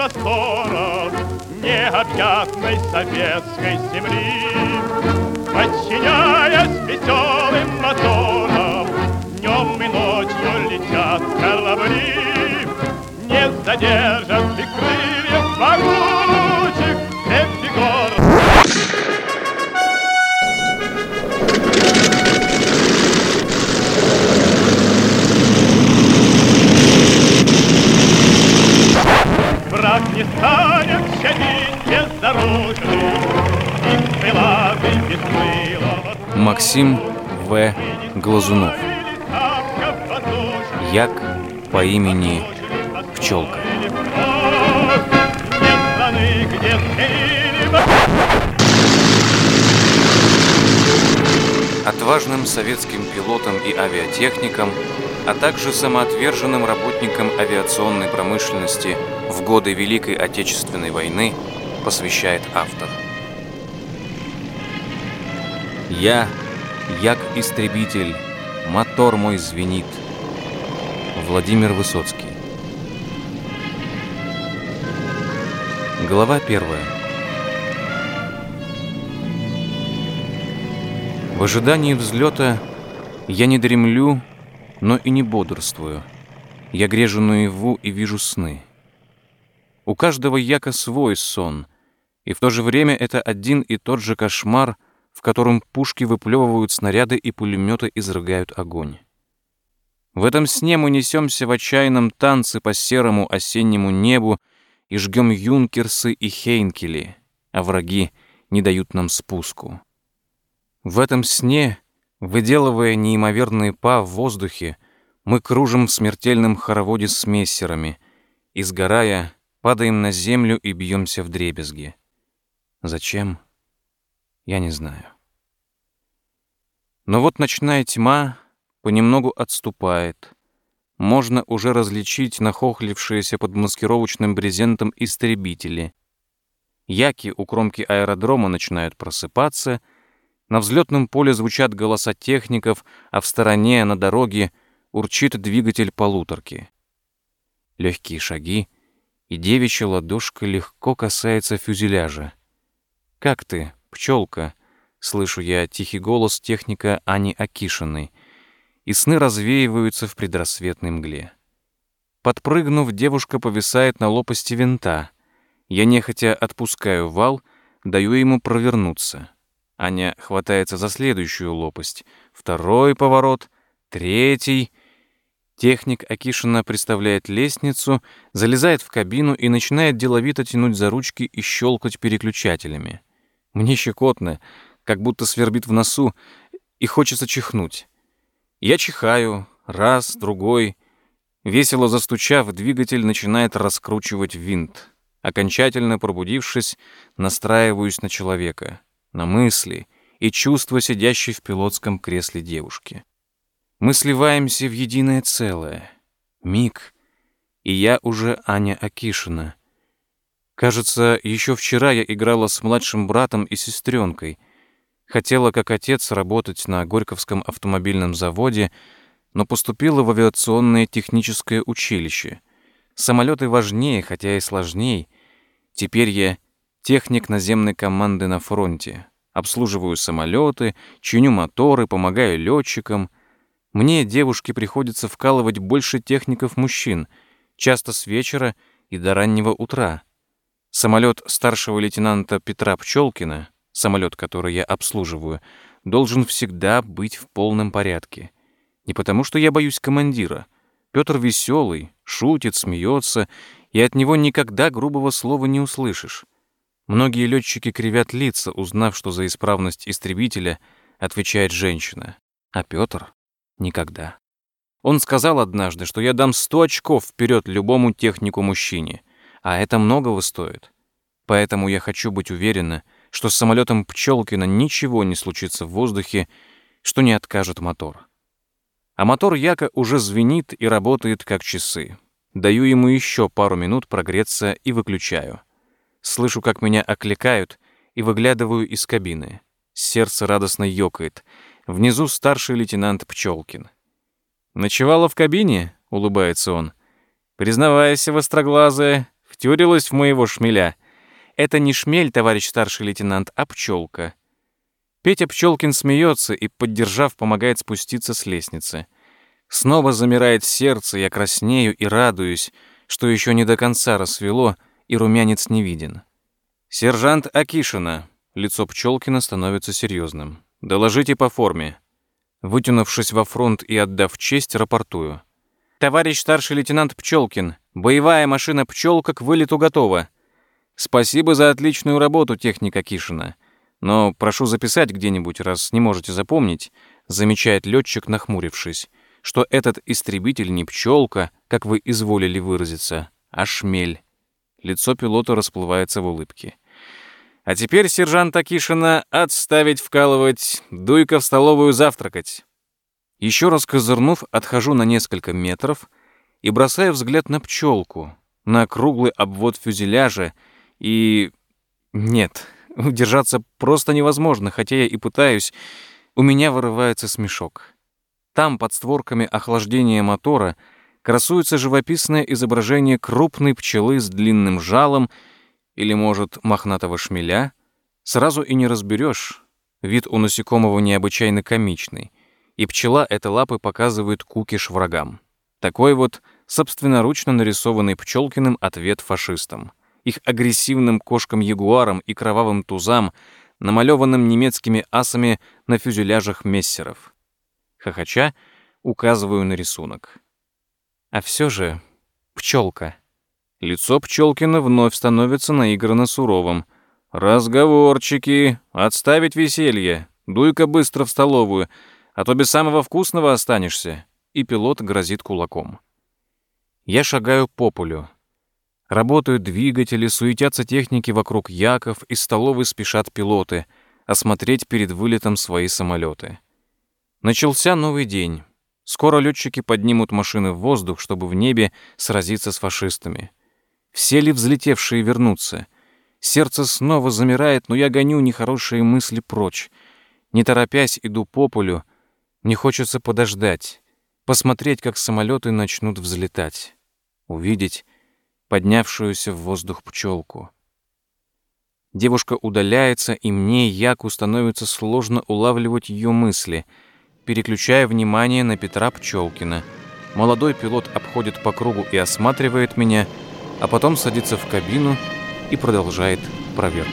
просторов необъятной советской земли. Подчиняясь веселым моторам, днем и ночью летят корабли, не задержат и крыльев могучих Враг не станет щадить бездорожных и крылатый беспылого Максим В. Глазунов. Як по имени Пчелка. Отважным советским пилотам и авиатехникам, а также самоотверженным работникам авиационной промышленности в годы Великой Отечественной войны посвящает автор. Я, як истребитель, мотор мой звенит. Владимир Высоцкий. Глава первая. В ожидании взлета я не дремлю, но и не бодрствую. Я грежу наяву и вижу сны. У каждого яко свой сон, и в то же время это один и тот же кошмар, в котором пушки выплевывают снаряды и пулеметы изрыгают огонь. В этом сне мы несемся в отчаянном танце по серому осеннему небу и жгем юнкерсы и хейнкели, а враги не дают нам спуску. В этом сне, выделывая неимоверные па в воздухе, мы кружим в смертельном хороводе с мессерами и, сгорая, падаем на землю и бьемся в дребезги. Зачем? Я не знаю. Но вот ночная тьма понемногу отступает. Можно уже различить нахохлившиеся под маскировочным брезентом истребители. Яки у кромки аэродрома начинают просыпаться, на взлетном поле звучат голоса техников, а в стороне, на дороге, урчит двигатель полуторки. Легкие шаги, и девичья ладошка легко касается фюзеляжа. «Как ты, пчелка?» — слышу я тихий голос техника Ани Акишиной, и сны развеиваются в предрассветной мгле. Подпрыгнув, девушка повисает на лопасти винта. Я нехотя отпускаю вал, даю ему провернуться. Аня хватается за следующую лопасть. Второй поворот, третий. Техник Акишина представляет лестницу, залезает в кабину и начинает деловито тянуть за ручки и щелкать переключателями. Мне щекотно, как будто свербит в носу, и хочется чихнуть. Я чихаю, раз, другой. Весело застучав, двигатель начинает раскручивать винт. Окончательно пробудившись, настраиваюсь на человека, на мысли и чувства сидящей в пилотском кресле девушки. Мы сливаемся в единое целое. Миг, и я уже Аня Акишина. Кажется, еще вчера я играла с младшим братом и сестренкой. Хотела, как отец, работать на Горьковском автомобильном заводе, но поступила в авиационное техническое училище. Самолеты важнее, хотя и сложнее. Теперь я техник наземной команды на фронте. Обслуживаю самолеты, чиню моторы, помогаю летчикам. Мне, девушке, приходится вкалывать больше техников мужчин, часто с вечера и до раннего утра. Самолет старшего лейтенанта Петра Пчелкина, самолет, который я обслуживаю, должен всегда быть в полном порядке. Не потому, что я боюсь командира. Петр веселый, шутит, смеется, и от него никогда грубого слова не услышишь. Многие летчики кривят лица, узнав, что за исправность истребителя отвечает женщина, а Петр — никогда. Он сказал однажды, что я дам 100 очков вперед любому технику-мужчине, а это многого стоит. Поэтому я хочу быть уверена, что с самолетом Пчелкина ничего не случится в воздухе, что не откажет мотор. А мотор Яка уже звенит и работает как часы. Даю ему еще пару минут прогреться и выключаю. Слышу, как меня окликают, и выглядываю из кабины. Сердце радостно ёкает. Внизу старший лейтенант Пчелкин. «Ночевала в кабине?» — улыбается он. «Признавайся, востроглазая, втюрилась в моего шмеля. Это не шмель, товарищ старший лейтенант, а пчелка. Петя Пчелкин смеется и, поддержав, помогает спуститься с лестницы. Снова замирает сердце, я краснею и радуюсь, что еще не до конца рассвело, и румянец не виден. «Сержант Акишина». Лицо Пчелкина становится серьезным. «Доложите по форме». Вытянувшись во фронт и отдав честь, рапортую. «Товарищ старший лейтенант Пчелкин, боевая машина «Пчелка» к вылету готова. Спасибо за отличную работу, техника Кишина. Но прошу записать где-нибудь, раз не можете запомнить», замечает летчик, нахмурившись, что этот истребитель не «Пчелка», как вы изволили выразиться, а «Шмель». Лицо пилота расплывается в улыбке. А теперь, сержант Акишина, отставить вкалывать, дуйка в столовую завтракать. Еще раз козырнув, отхожу на несколько метров и бросаю взгляд на пчелку, на круглый обвод фюзеляжа и... Нет, удержаться просто невозможно, хотя я и пытаюсь. У меня вырывается смешок. Там, под створками охлаждения мотора, красуется живописное изображение крупной пчелы с длинным жалом или, может, мохнатого шмеля, сразу и не разберешь. Вид у насекомого необычайно комичный, и пчела этой лапы показывает кукиш врагам. Такой вот собственноручно нарисованный Пчелкиным ответ фашистам, их агрессивным кошкам-ягуарам и кровавым тузам, намалеванным немецкими асами на фюзеляжах мессеров. Хохоча указываю на рисунок. А все же пчелка. Лицо Пчелкина вновь становится наигранно суровым. «Разговорчики! Отставить веселье! Дуй-ка быстро в столовую, а то без самого вкусного останешься!» И пилот грозит кулаком. Я шагаю по полю. Работают двигатели, суетятся техники вокруг яков, из столовой спешат пилоты осмотреть перед вылетом свои самолеты. Начался новый день. Скоро летчики поднимут машины в воздух, чтобы в небе сразиться с фашистами. Все ли взлетевшие вернутся? Сердце снова замирает, но я гоню нехорошие мысли прочь. Не торопясь, иду по полю. Мне хочется подождать, посмотреть, как самолеты начнут взлетать, увидеть поднявшуюся в воздух пчелку. Девушка удаляется, и мне, Яку, становится сложно улавливать ее мысли, переключая внимание на Петра Пчелкина. Молодой пилот обходит по кругу и осматривает меня — а потом садится в кабину и продолжает проверку.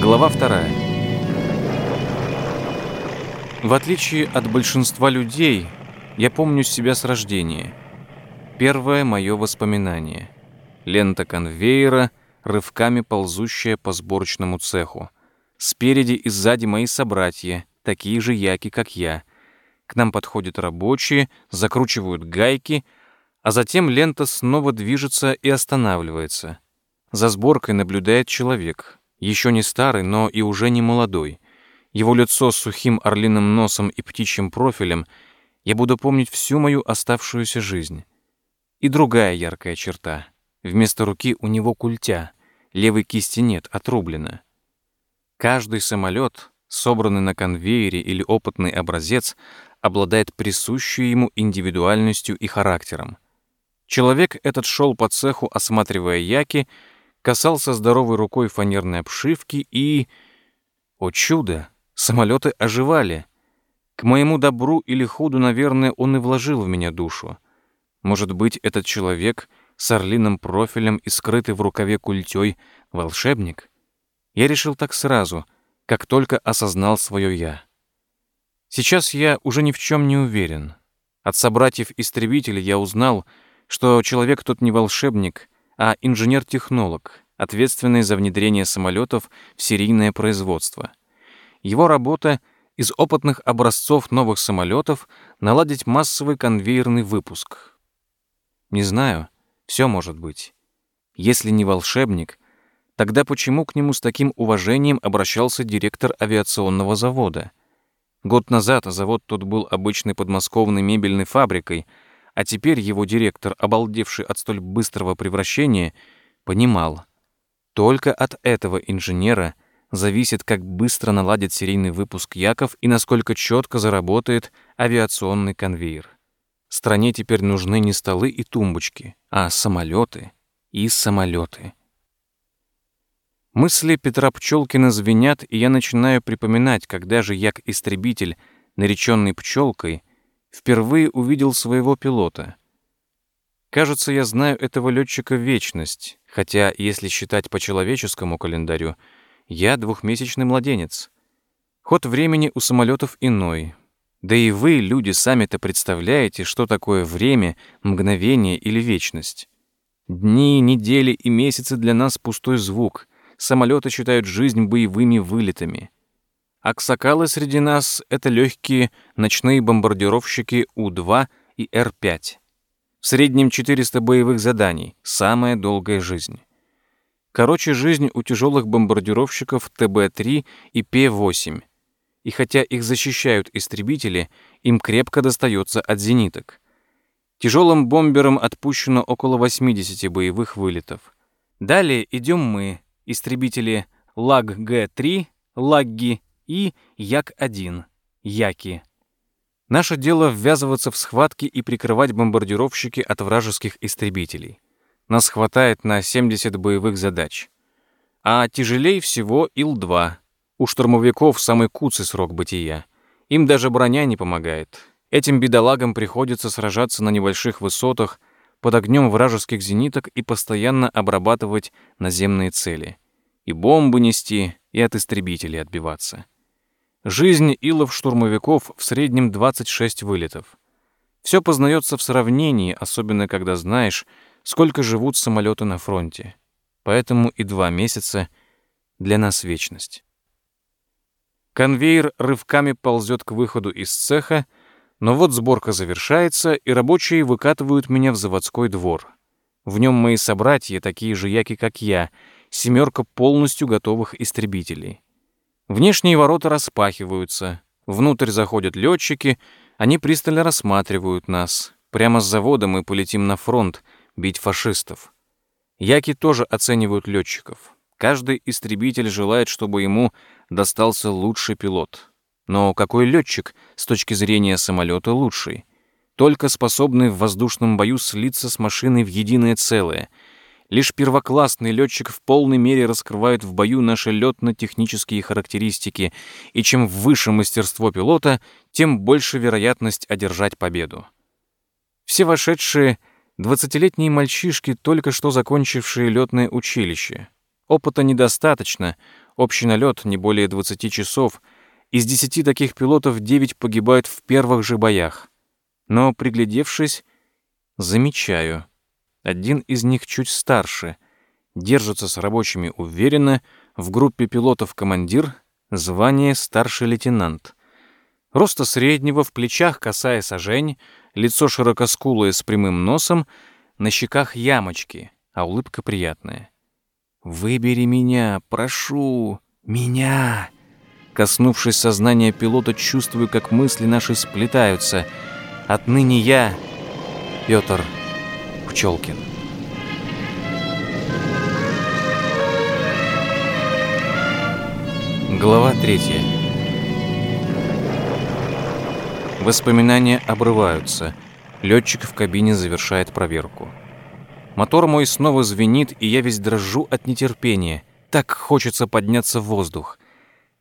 Глава вторая. В отличие от большинства людей, я помню себя с рождения. Первое мое воспоминание. Лента конвейера, рывками ползущая по сборочному цеху. Спереди и сзади мои собратья, такие же яки, как я — к нам подходят рабочие, закручивают гайки, а затем лента снова движется и останавливается. За сборкой наблюдает человек, еще не старый, но и уже не молодой. Его лицо с сухим орлиным носом и птичьим профилем я буду помнить всю мою оставшуюся жизнь. И другая яркая черта. Вместо руки у него культя, левой кисти нет, отрублена. Каждый самолет, собранный на конвейере или опытный образец, обладает присущей ему индивидуальностью и характером. Человек этот шел по цеху, осматривая яки, касался здоровой рукой фанерной обшивки и... О чудо! Самолеты оживали. К моему добру или худу, наверное, он и вложил в меня душу. Может быть, этот человек с орлиным профилем и скрытый в рукаве культей волшебник? Я решил так сразу, как только осознал свое «я». Сейчас я уже ни в чем не уверен. От собратьев-истребителей я узнал, что человек тот не волшебник, а инженер-технолог, ответственный за внедрение самолетов в серийное производство. Его работа — из опытных образцов новых самолетов наладить массовый конвейерный выпуск. Не знаю, все может быть. Если не волшебник, тогда почему к нему с таким уважением обращался директор авиационного завода — Год назад завод тут был обычной подмосковной мебельной фабрикой, а теперь его директор, обалдевший от столь быстрого превращения, понимал, только от этого инженера зависит, как быстро наладит серийный выпуск Яков и насколько четко заработает авиационный конвейер. Стране теперь нужны не столы и тумбочки, а самолеты и самолеты. Мысли Петра Пчелкина звенят, и я начинаю припоминать, когда же як-истребитель, нареченный пчелкой, впервые увидел своего пилота. Кажется, я знаю этого летчика вечность, хотя, если считать по человеческому календарю, я двухмесячный младенец. Ход времени у самолетов иной. Да и вы, люди, сами-то представляете, что такое время, мгновение или вечность. Дни, недели и месяцы для нас пустой звук — самолеты считают жизнь боевыми вылетами. Аксакалы среди нас — это легкие ночные бомбардировщики У-2 и Р-5. В среднем 400 боевых заданий, самая долгая жизнь. Короче, жизнь у тяжелых бомбардировщиков ТБ-3 и П-8. И хотя их защищают истребители, им крепко достается от зениток. Тяжелым бомберам отпущено около 80 боевых вылетов. Далее идем мы, истребители ЛАГ-Г-3, ЛАГГИ и Як-1, Яки. Наше дело ввязываться в схватки и прикрывать бомбардировщики от вражеских истребителей. Нас хватает на 70 боевых задач. А тяжелее всего Ил-2. У штурмовиков самый куцый срок бытия. Им даже броня не помогает. Этим бедолагам приходится сражаться на небольших высотах, под огнем вражеских зениток и постоянно обрабатывать наземные цели. И бомбы нести, и от истребителей отбиваться. Жизнь илов-штурмовиков в среднем 26 вылетов. Все познается в сравнении, особенно когда знаешь, сколько живут самолеты на фронте. Поэтому и два месяца для нас вечность. Конвейер рывками ползет к выходу из цеха, но вот сборка завершается, и рабочие выкатывают меня в заводской двор. В нем мои собратья, такие же яки, как я, семерка полностью готовых истребителей. Внешние ворота распахиваются, внутрь заходят летчики, они пристально рассматривают нас. Прямо с завода мы полетим на фронт, бить фашистов. Яки тоже оценивают летчиков. Каждый истребитель желает, чтобы ему достался лучший пилот. Но какой летчик с точки зрения самолета лучший? Только способный в воздушном бою слиться с машиной в единое целое. Лишь первоклассный летчик в полной мере раскрывает в бою наши летно-технические характеристики, и чем выше мастерство пилота, тем больше вероятность одержать победу. Все вошедшие — двадцатилетние мальчишки, только что закончившие летное училище. Опыта недостаточно, общий налет не более 20 часов — из десяти таких пилотов девять погибают в первых же боях. Но, приглядевшись, замечаю. Один из них чуть старше, держится с рабочими уверенно, в группе пилотов командир, звание старший лейтенант. Роста среднего, в плечах косая сажень, лицо широкоскулое с прямым носом, на щеках ямочки, а улыбка приятная. «Выбери меня, прошу, меня!» Коснувшись сознания пилота, чувствую, как мысли наши сплетаются. Отныне я Петр Пчелкин. Глава третья. Воспоминания обрываются. Летчик в кабине завершает проверку. Мотор мой снова звенит, и я весь дрожу от нетерпения. Так хочется подняться в воздух.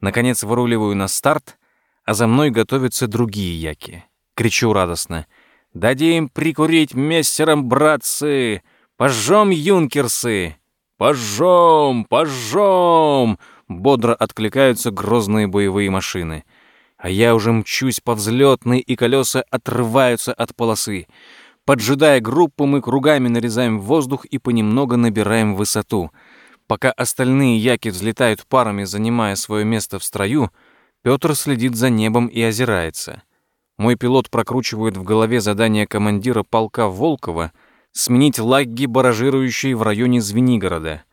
Наконец выруливаю на старт, а за мной готовятся другие яки. Кричу радостно. «Дадим прикурить мессерам, братцы! Пожжем, юнкерсы! Пожжем! Пожжем!» Бодро откликаются грозные боевые машины. А я уже мчусь по взлетной, и колеса отрываются от полосы. Поджидая группу, мы кругами нарезаем воздух и понемногу набираем высоту — Пока остальные яки взлетают парами, занимая свое место в строю, Петр следит за небом и озирается. Мой пилот прокручивает в голове задание командира полка Волкова сменить лагги, баражирующие в районе Звенигорода,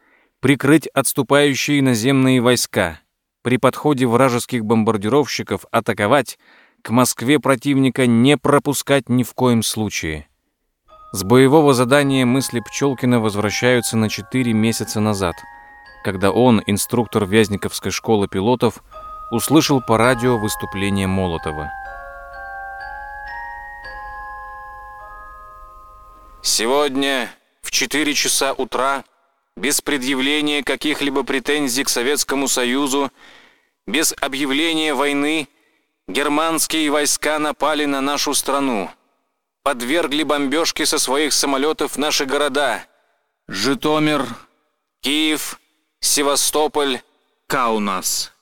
прикрыть отступающие наземные войска, при подходе вражеских бомбардировщиков атаковать, к Москве противника не пропускать ни в коем случае. С боевого задания мысли Пчелкина возвращаются на 4 месяца назад, когда он, инструктор Вязниковской школы пилотов, услышал по радио выступление Молотова. Сегодня в 4 часа утра, без предъявления каких-либо претензий к Советскому Союзу, без объявления войны, германские войска напали на нашу страну, подвергли бомбежке со своих самолетов наши города Житомир, Киев, Севастополь, Каунас.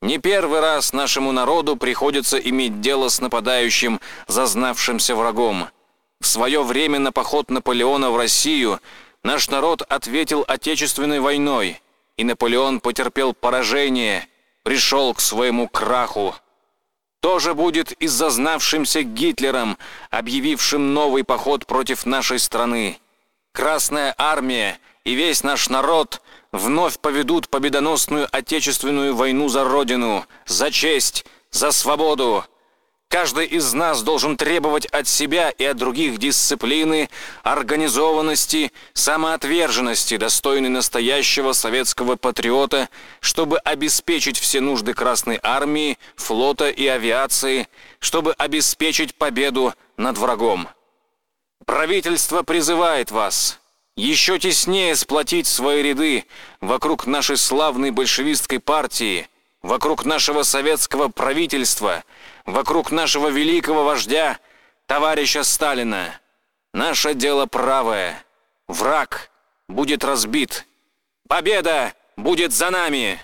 Не первый раз нашему народу приходится иметь дело с нападающим, зазнавшимся врагом. В свое время на поход Наполеона в Россию наш народ ответил Отечественной войной, и Наполеон потерпел поражение, пришел к своему краху. То же будет и с зазнавшимся Гитлером, объявившим новый поход против нашей страны. Красная армия и весь наш народ вновь поведут победоносную Отечественную войну за Родину, за честь, за свободу. Каждый из нас должен требовать от себя и от других дисциплины, организованности, самоотверженности, достойной настоящего советского патриота, чтобы обеспечить все нужды Красной Армии, флота и авиации, чтобы обеспечить победу над врагом. Правительство призывает вас еще теснее сплотить свои ряды вокруг нашей славной большевистской партии, вокруг нашего советского правительства – вокруг нашего великого вождя, товарища Сталина. Наше дело правое. Враг будет разбит. Победа будет за нами!»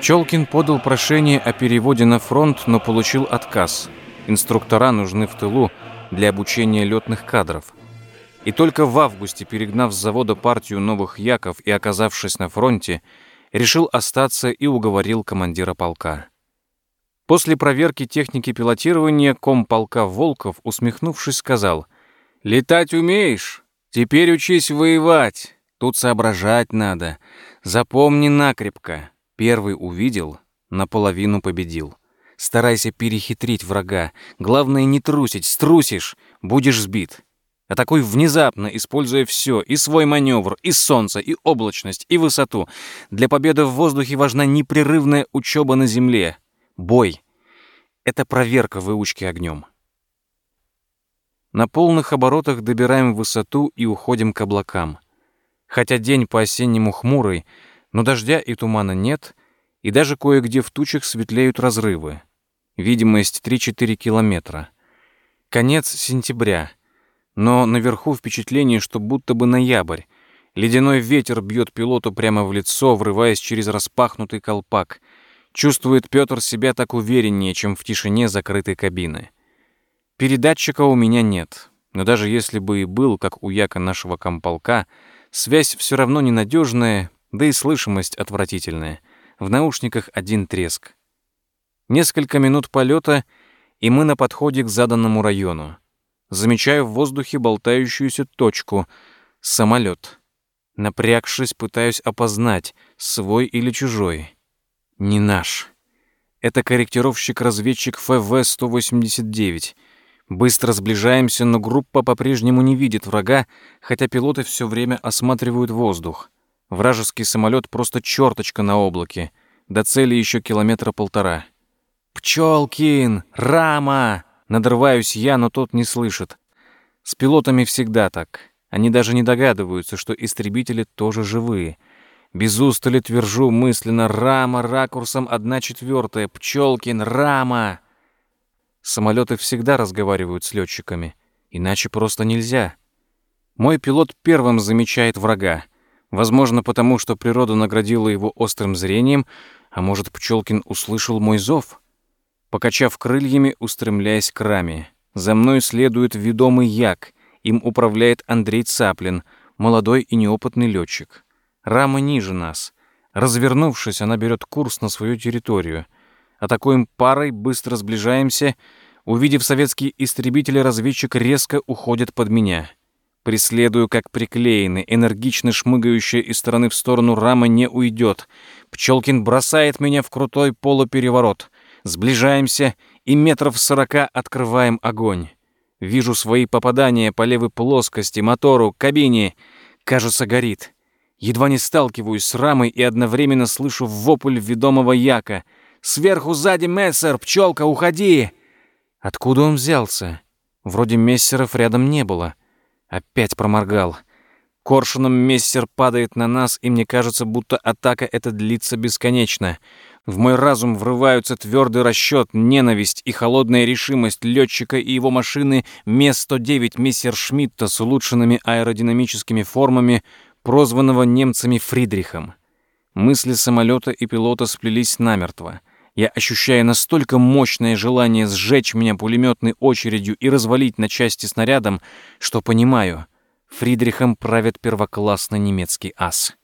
Пчелкин подал прошение о переводе на фронт, но получил отказ. Инструктора нужны в тылу для обучения летных кадров. И только в августе, перегнав с завода партию новых яков и оказавшись на фронте, решил остаться и уговорил командира полка. После проверки техники пилотирования комполка Волков, усмехнувшись, сказал, «Летать умеешь? Теперь учись воевать. Тут соображать надо. Запомни накрепко. Первый увидел, наполовину победил. Старайся перехитрить врага. Главное не трусить. Струсишь — будешь сбит. А такой внезапно, используя все, и свой маневр, и солнце, и облачность, и высоту. Для победы в воздухе важна непрерывная учеба на земле. Бой — это проверка выучки огнем. На полных оборотах добираем высоту и уходим к облакам. Хотя день по-осеннему хмурый — но дождя и тумана нет, и даже кое-где в тучах светлеют разрывы. Видимость 3-4 километра. Конец сентября, но наверху впечатление, что будто бы ноябрь. Ледяной ветер бьет пилоту прямо в лицо, врываясь через распахнутый колпак. Чувствует Петр себя так увереннее, чем в тишине закрытой кабины. Передатчика у меня нет, но даже если бы и был, как у яка нашего комполка, связь все равно ненадежная да и слышимость отвратительная. В наушниках один треск. Несколько минут полета, и мы на подходе к заданному району. Замечаю в воздухе болтающуюся точку — самолет. Напрягшись, пытаюсь опознать, свой или чужой. Не наш. Это корректировщик-разведчик ФВ-189. Быстро сближаемся, но группа по-прежнему не видит врага, хотя пилоты все время осматривают воздух. Вражеский самолет просто черточка на облаке. До цели еще километра полтора. «Пчелкин! Рама!» Надрываюсь я, но тот не слышит. С пилотами всегда так. Они даже не догадываются, что истребители тоже живые. Без устали твержу мысленно «Рама ракурсом одна четвертая! Пчелкин! Рама!» Самолеты всегда разговаривают с летчиками. Иначе просто нельзя. Мой пилот первым замечает врага. Возможно, потому что природа наградила его острым зрением, а может, Пчелкин услышал мой зов? Покачав крыльями, устремляясь к раме. За мной следует ведомый як. Им управляет Андрей Цаплин, молодой и неопытный летчик. Рама ниже нас. Развернувшись, она берет курс на свою территорию. Атакуем парой, быстро сближаемся. Увидев советский истребитель, разведчик резко уходит под меня. Преследую, как приклеенный, энергично шмыгающая из стороны в сторону рама не уйдет. Пчелкин бросает меня в крутой полупереворот. Сближаемся и метров сорока открываем огонь. Вижу свои попадания по левой плоскости, мотору, кабине. Кажется, горит. Едва не сталкиваюсь с рамой и одновременно слышу вопль ведомого яка. «Сверху сзади мессер! Пчелка, уходи!» Откуда он взялся? Вроде мессеров рядом не было. Опять проморгал. Коршуном мессер падает на нас, и мне кажется, будто атака эта длится бесконечно. В мой разум врываются твердый расчет, ненависть и холодная решимость летчика и его машины Ме-109 Мессершмитта с улучшенными аэродинамическими формами, прозванного немцами Фридрихом. Мысли самолета и пилота сплелись намертво. Я ощущаю настолько мощное желание сжечь меня пулеметной очередью и развалить на части снарядом, что понимаю, Фридрихом правит первоклассный немецкий ас.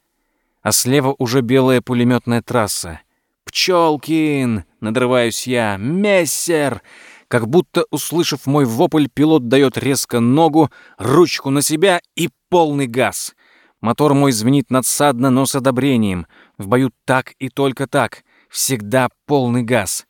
А слева уже белая пулеметная трасса — «Пчелкин!» — надрываюсь я. «Мессер!» Как будто, услышав мой вопль, пилот дает резко ногу, ручку на себя и полный газ. Мотор мой звенит надсадно, но с одобрением. В бою так и только так. Всегда полный газ.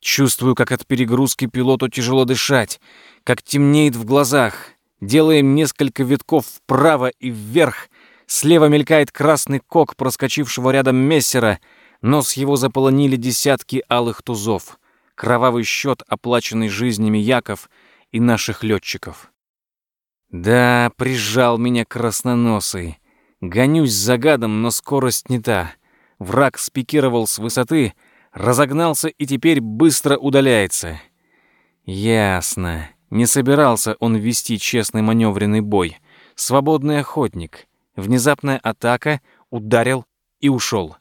Чувствую, как от перегрузки пилоту тяжело дышать, как темнеет в глазах. Делаем несколько витков вправо и вверх. Слева мелькает красный кок проскочившего рядом мессера — Нос его заполонили десятки алых тузов. Кровавый счет, оплаченный жизнями Яков и наших летчиков. Да, прижал меня красноносый. Гонюсь за гадом, но скорость не та. Враг спикировал с высоты, разогнался и теперь быстро удаляется. Ясно. Не собирался он вести честный маневренный бой. Свободный охотник. Внезапная атака, ударил и ушел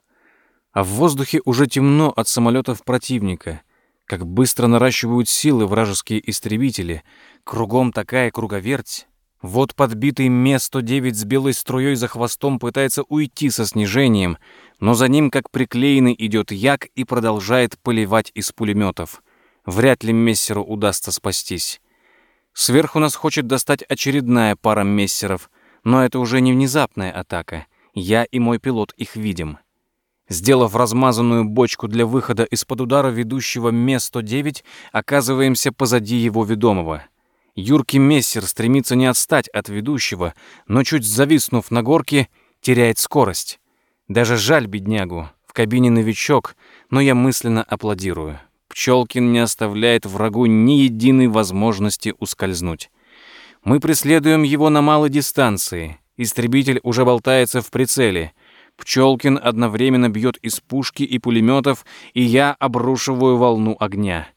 а в воздухе уже темно от самолетов противника. Как быстро наращивают силы вражеские истребители. Кругом такая круговерть. Вот подбитый Ме-109 с белой струей за хвостом пытается уйти со снижением, но за ним, как приклеенный, идет Як и продолжает поливать из пулеметов. Вряд ли Мессеру удастся спастись. Сверху нас хочет достать очередная пара Мессеров, но это уже не внезапная атака. Я и мой пилот их видим. Сделав размазанную бочку для выхода из-под удара ведущего Ме-109, оказываемся позади его ведомого. Юркий Мессер стремится не отстать от ведущего, но чуть зависнув на горке, теряет скорость. Даже жаль беднягу. В кабине новичок, но я мысленно аплодирую. Пчелкин не оставляет врагу ни единой возможности ускользнуть. Мы преследуем его на малой дистанции. Истребитель уже болтается в прицеле — Пчелкин одновременно бьет из пушки и пулеметов, и я обрушиваю волну огня.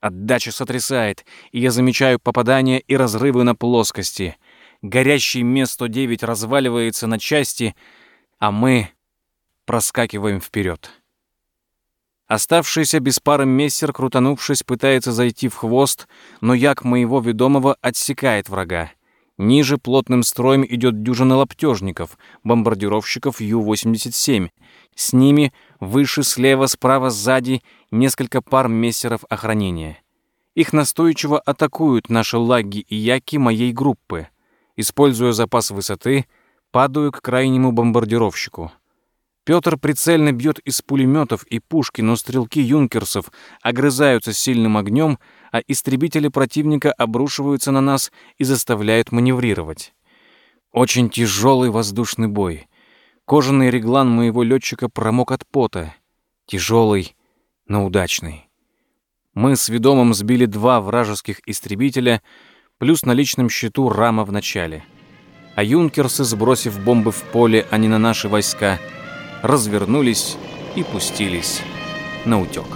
Отдача сотрясает, и я замечаю попадания и разрывы на плоскости. Горящий Ме-109 разваливается на части, а мы проскакиваем вперед. Оставшийся без пары мессер, крутанувшись, пытается зайти в хвост, но як моего ведомого отсекает врага. Ниже плотным строем идет дюжина лаптежников, бомбардировщиков Ю-87. С ними выше, слева, справа, сзади несколько пар мессеров охранения. Их настойчиво атакуют наши лаги и яки моей группы. Используя запас высоты, падаю к крайнему бомбардировщику. Петр прицельно бьет из пулеметов и пушки, но стрелки юнкерсов огрызаются сильным огнем, а истребители противника обрушиваются на нас и заставляют маневрировать. Очень тяжелый воздушный бой. Кожаный реглан моего летчика промок от пота. Тяжелый, но удачный. Мы с ведомым сбили два вражеских истребителя, плюс на личном счету рама в начале. А юнкерсы, сбросив бомбы в поле, а не на наши войска — развернулись и пустились на утек.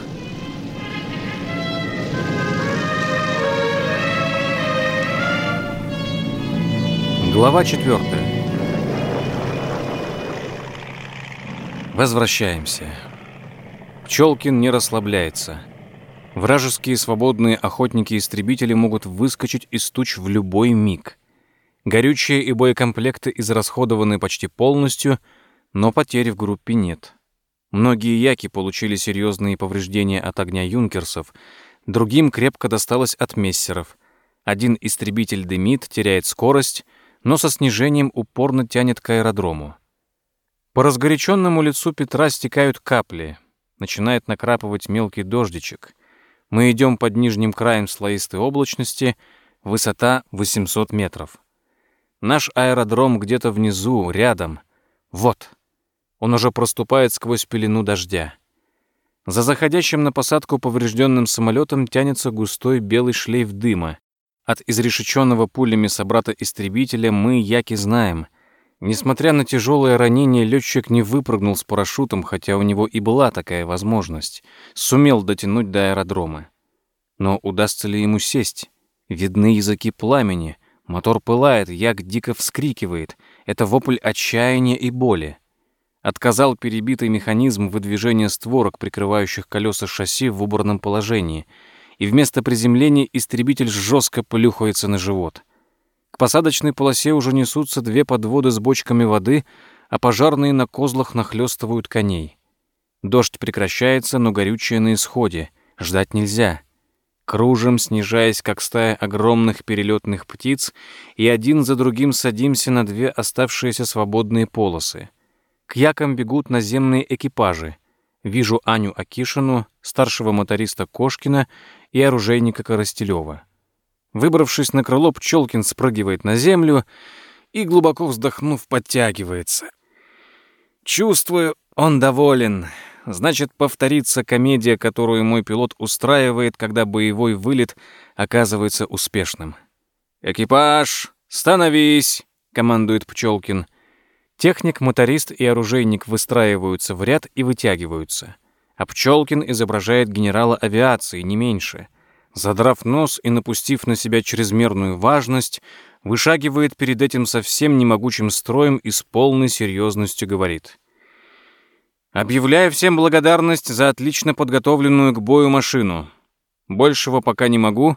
Глава 4. Возвращаемся. Пчелкин не расслабляется. Вражеские свободные охотники-истребители могут выскочить из туч в любой миг. Горючие и боекомплекты израсходованы почти полностью — но потерь в группе нет. Многие яки получили серьезные повреждения от огня юнкерсов, другим крепко досталось от мессеров. Один истребитель дымит, теряет скорость, но со снижением упорно тянет к аэродрому. По разгоряченному лицу Петра стекают капли. Начинает накрапывать мелкий дождичек. Мы идем под нижним краем слоистой облачности, высота 800 метров. Наш аэродром где-то внизу, рядом. Вот. Он уже проступает сквозь пелену дождя. За заходящим на посадку поврежденным самолетом тянется густой белый шлейф дыма. От изрешеченного пулями собрата-истребителя мы, яки, знаем. Несмотря на тяжелое ранение, летчик не выпрыгнул с парашютом, хотя у него и была такая возможность. Сумел дотянуть до аэродрома. Но удастся ли ему сесть? Видны языки пламени. Мотор пылает, як дико вскрикивает. Это вопль отчаяния и боли. Отказал перебитый механизм выдвижения створок, прикрывающих колеса шасси в уборном положении, и вместо приземления истребитель жестко плюхается на живот. К посадочной полосе уже несутся две подводы с бочками воды, а пожарные на козлах нахлестывают коней. Дождь прекращается, но горючее на исходе. Ждать нельзя. Кружим, снижаясь, как стая огромных перелетных птиц, и один за другим садимся на две оставшиеся свободные полосы — к якам бегут наземные экипажи. Вижу Аню Акишину, старшего моториста Кошкина и оружейника Коростелева. Выбравшись на крыло, Пчелкин спрыгивает на землю и, глубоко вздохнув, подтягивается. Чувствую, он доволен. Значит, повторится комедия, которую мой пилот устраивает, когда боевой вылет оказывается успешным. «Экипаж, становись!» — командует Пчелкин. Техник, моторист и оружейник выстраиваются в ряд и вытягиваются. А Пчелкин изображает генерала авиации, не меньше. Задрав нос и напустив на себя чрезмерную важность, вышагивает перед этим совсем немогучим строем и с полной серьезностью говорит. «Объявляю всем благодарность за отлично подготовленную к бою машину. Большего пока не могу,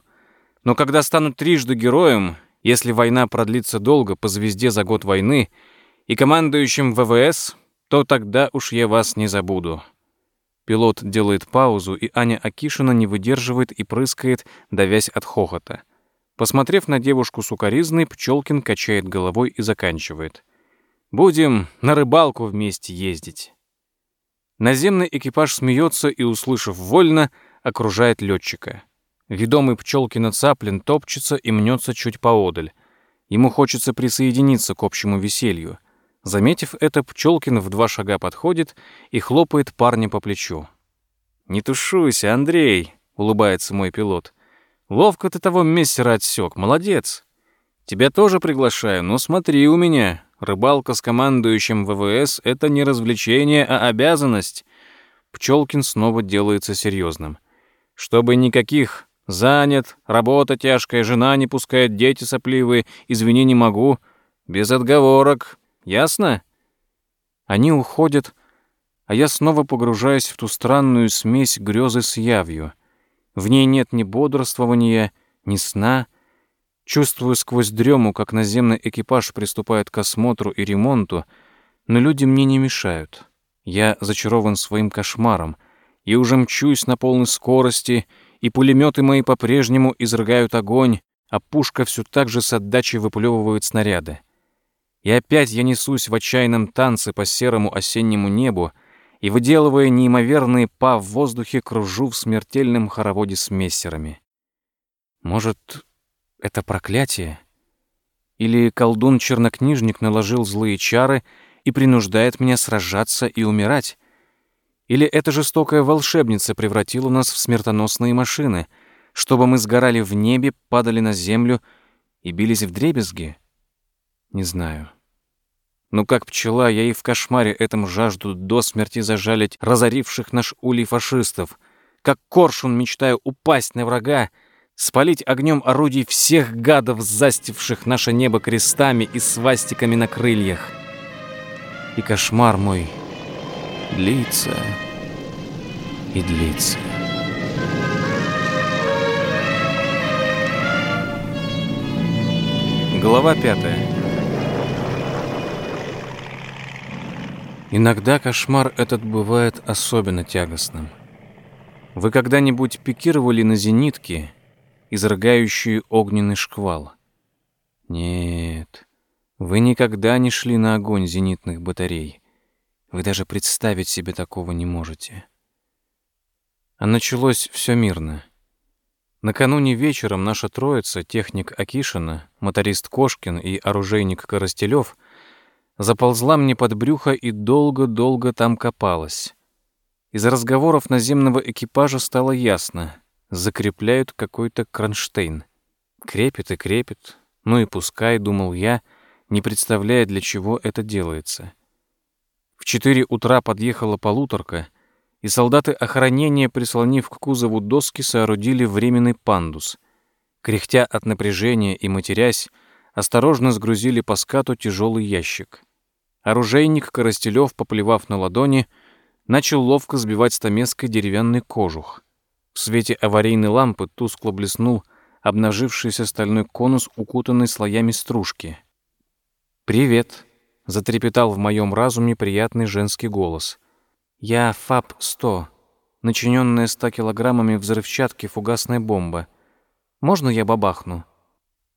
но когда стану трижды героем, если война продлится долго по звезде за год войны — и командующим ВВС, то тогда уж я вас не забуду». Пилот делает паузу, и Аня Акишина не выдерживает и прыскает, давясь от хохота. Посмотрев на девушку сукоризной, Пчелкин качает головой и заканчивает. «Будем на рыбалку вместе ездить». Наземный экипаж смеется и, услышав вольно, окружает летчика. Ведомый Пчелкина Цаплин топчется и мнется чуть поодаль. Ему хочется присоединиться к общему веселью. Заметив это, Пчелкин в два шага подходит и хлопает парня по плечу. «Не тушуйся, Андрей», — улыбается мой пилот. «Ловко ты того мессера отсек, молодец. Тебя тоже приглашаю, но смотри у меня. Рыбалка с командующим ВВС — это не развлечение, а обязанность». Пчелкин снова делается серьезным. «Чтобы никаких занят, работа тяжкая, жена не пускает, дети сопливые, извини, не могу. Без отговорок, Ясно? Они уходят, а я снова погружаюсь в ту странную смесь грезы с явью. В ней нет ни бодрствования, ни сна. Чувствую сквозь дрему, как наземный экипаж приступает к осмотру и ремонту, но люди мне не мешают. Я зачарован своим кошмаром и уже мчусь на полной скорости, и пулеметы мои по-прежнему изрыгают огонь, а пушка все так же с отдачей выплевывает снаряды. И опять я несусь в отчаянном танце по серому осеннему небу и, выделывая неимоверные па в воздухе, кружу в смертельном хороводе с мессерами. Может, это проклятие? Или колдун-чернокнижник наложил злые чары и принуждает меня сражаться и умирать? Или эта жестокая волшебница превратила нас в смертоносные машины, чтобы мы сгорали в небе, падали на землю и бились в дребезги? Не знаю. Но как пчела, я и в кошмаре этом жажду до смерти зажалить разоривших наш улей фашистов. Как коршун мечтаю упасть на врага, спалить огнем орудий всех гадов, застивших наше небо крестами и свастиками на крыльях. И кошмар мой длится и длится. Глава пятая. Иногда кошмар этот бывает особенно тягостным. Вы когда-нибудь пикировали на зенитки, изрыгающие огненный шквал? Нет, вы никогда не шли на огонь зенитных батарей. Вы даже представить себе такого не можете. А началось все мирно. Накануне вечером наша троица, техник Акишина, моторист Кошкин и оружейник Коростелев, заползла мне под брюхо и долго-долго там копалась. Из разговоров наземного экипажа стало ясно. Закрепляют какой-то кронштейн. Крепит и крепит. Ну и пускай, думал я, не представляя, для чего это делается. В четыре утра подъехала полуторка, и солдаты охранения, прислонив к кузову доски, соорудили временный пандус. Кряхтя от напряжения и матерясь, осторожно сгрузили по скату тяжелый ящик. Оружейник Коростелев, поплевав на ладони, начал ловко сбивать стамеской деревянный кожух. В свете аварийной лампы тускло блеснул обнажившийся стальной конус, укутанный слоями стружки. «Привет», — затрепетал в моем разуме приятный женский голос. «Я ФАП-100, начиненная ста килограммами взрывчатки фугасная бомба. Можно я бабахну?»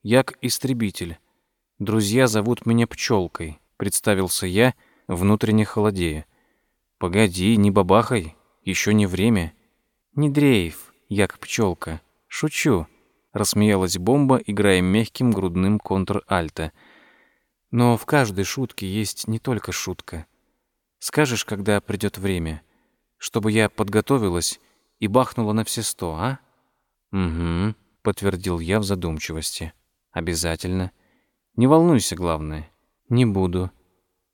«Як-истребитель. Друзья зовут меня Пчелкой», — представился я, внутренне холодея. «Погоди, не бабахай, еще не время». «Не дрейф, Як-пчелка. Шучу», — рассмеялась бомба, играя мягким грудным контр-альто — но в каждой шутке есть не только шутка. Скажешь, когда придет время, чтобы я подготовилась и бахнула на все сто, а? Угу, подтвердил я в задумчивости. Обязательно. Не волнуйся, главное. Не буду.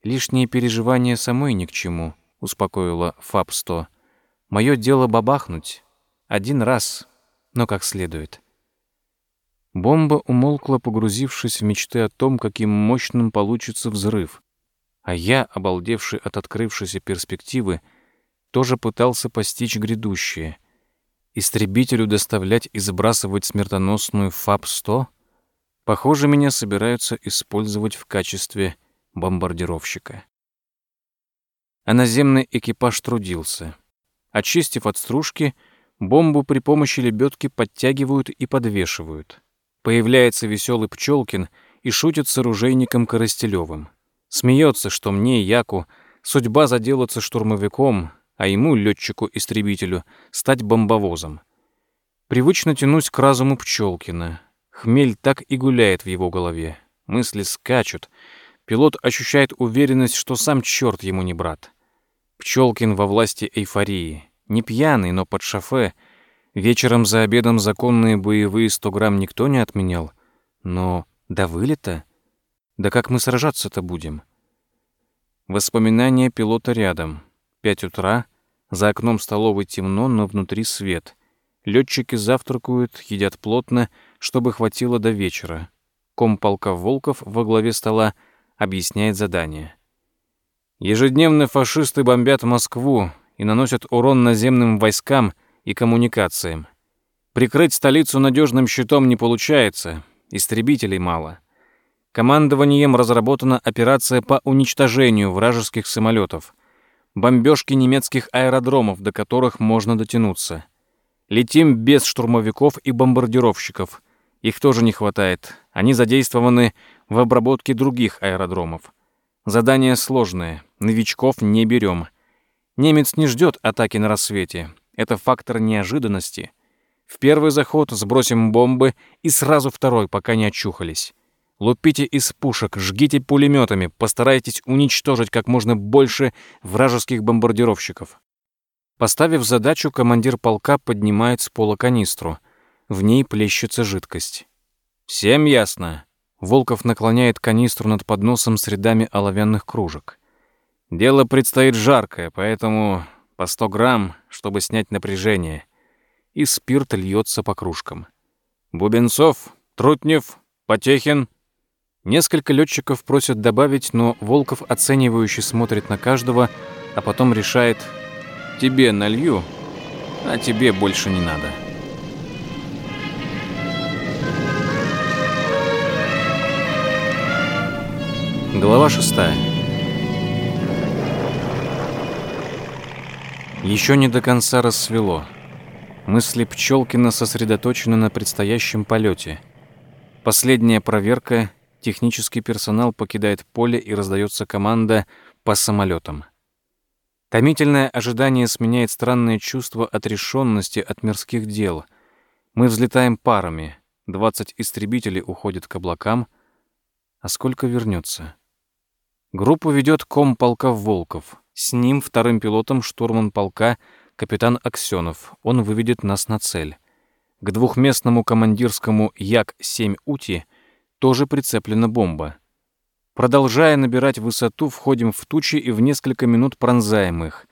Лишние переживания самой ни к чему, успокоила ФАП-100. Мое дело бабахнуть. Один раз, но как следует. Бомба умолкла, погрузившись в мечты о том, каким мощным получится взрыв. А я, обалдевший от открывшейся перспективы, тоже пытался постичь грядущее. Истребителю доставлять и сбрасывать смертоносную ФАП-100? Похоже, меня собираются использовать в качестве бомбардировщика. А наземный экипаж трудился. Очистив от стружки, бомбу при помощи лебедки подтягивают и подвешивают. Появляется веселый Пчелкин и шутит с оружейником Коростелевым. Смеется, что мне, Яку, судьба заделаться штурмовиком, а ему, летчику-истребителю, стать бомбовозом. Привычно тянусь к разуму Пчелкина. Хмель так и гуляет в его голове. Мысли скачут. Пилот ощущает уверенность, что сам черт ему не брат. Пчелкин во власти эйфории. Не пьяный, но под шофе — Вечером за обедом законные боевые 100 грамм никто не отменял. Но до вылета? Да как мы сражаться-то будем? Воспоминания пилота рядом. Пять утра. За окном столовой темно, но внутри свет. Летчики завтракают, едят плотно, чтобы хватило до вечера. Комполка Волков во главе стола объясняет задание. Ежедневно фашисты бомбят Москву и наносят урон наземным войскам — и коммуникациям. Прикрыть столицу надежным щитом не получается, истребителей мало. Командованием разработана операция по уничтожению вражеских самолетов, бомбежки немецких аэродромов, до которых можно дотянуться. Летим без штурмовиков и бомбардировщиков. Их тоже не хватает. Они задействованы в обработке других аэродромов. Задание сложное, новичков не берем. Немец не ждет атаки на рассвете. Это фактор неожиданности. В первый заход сбросим бомбы и сразу второй, пока не очухались. Лупите из пушек, жгите пулеметами, постарайтесь уничтожить как можно больше вражеских бомбардировщиков. Поставив задачу, командир полка поднимает с пола канистру. В ней плещется жидкость. «Всем ясно?» Волков наклоняет канистру над подносом с рядами оловянных кружек. «Дело предстоит жаркое, поэтому по 100 грамм, чтобы снять напряжение, и спирт льется по кружкам. Бубенцов, Трутнев, Потехин. Несколько летчиков просят добавить, но Волков оценивающе смотрит на каждого, а потом решает «Тебе налью, а тебе больше не надо». Глава шестая. Еще не до конца рассвело. Мысли Пчелкина сосредоточены на предстоящем полете. Последняя проверка, технический персонал покидает поле и раздается команда по самолетам. Томительное ожидание сменяет странное чувство отрешенности от мирских дел. Мы взлетаем парами. 20 истребителей уходят к облакам. А сколько вернется? Группу ведет комполка Волков. С ним вторым пилотом штурман полка капитан Аксенов. Он выведет нас на цель. К двухместному командирскому Як-7 Ути тоже прицеплена бомба. Продолжая набирать высоту, входим в тучи и в несколько минут пронзаем их.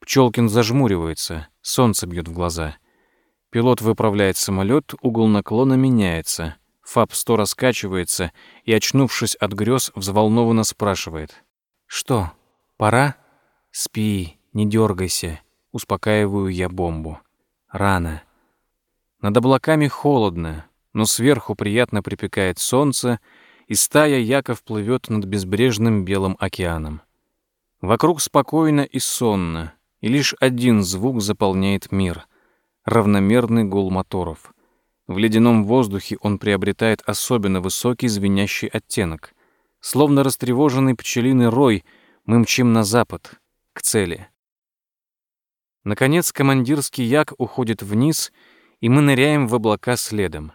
Пчелкин зажмуривается, солнце бьет в глаза. Пилот выправляет самолет, угол наклона меняется. ФАП-100 раскачивается и, очнувшись от грез, взволнованно спрашивает. «Что, пора?» «Спи, не дергайся», — успокаиваю я бомбу. «Рано». Над облаками холодно, но сверху приятно припекает солнце, и стая яков плывет над безбрежным белым океаном. Вокруг спокойно и сонно, и лишь один звук заполняет мир — равномерный гул моторов. В ледяном воздухе он приобретает особенно высокий звенящий оттенок. Словно растревоженный пчелиный рой, мы мчим на запад, к цели. Наконец командирский як уходит вниз, и мы ныряем в облака следом.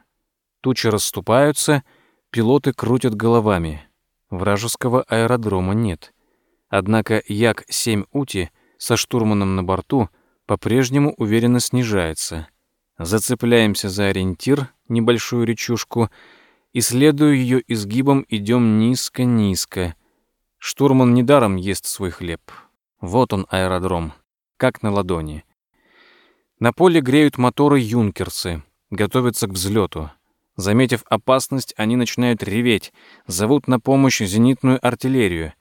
Тучи расступаются, пилоты крутят головами. Вражеского аэродрома нет. Однако Як-7 Ути со штурманом на борту по-прежнему уверенно снижается. Зацепляемся за ориентир, небольшую речушку, и, следуя ее изгибам, идем низко-низко. Штурман недаром ест свой хлеб. Вот он, аэродром, как на ладони. На поле греют моторы юнкерсы, готовятся к взлету. Заметив опасность, они начинают реветь, зовут на помощь зенитную артиллерию.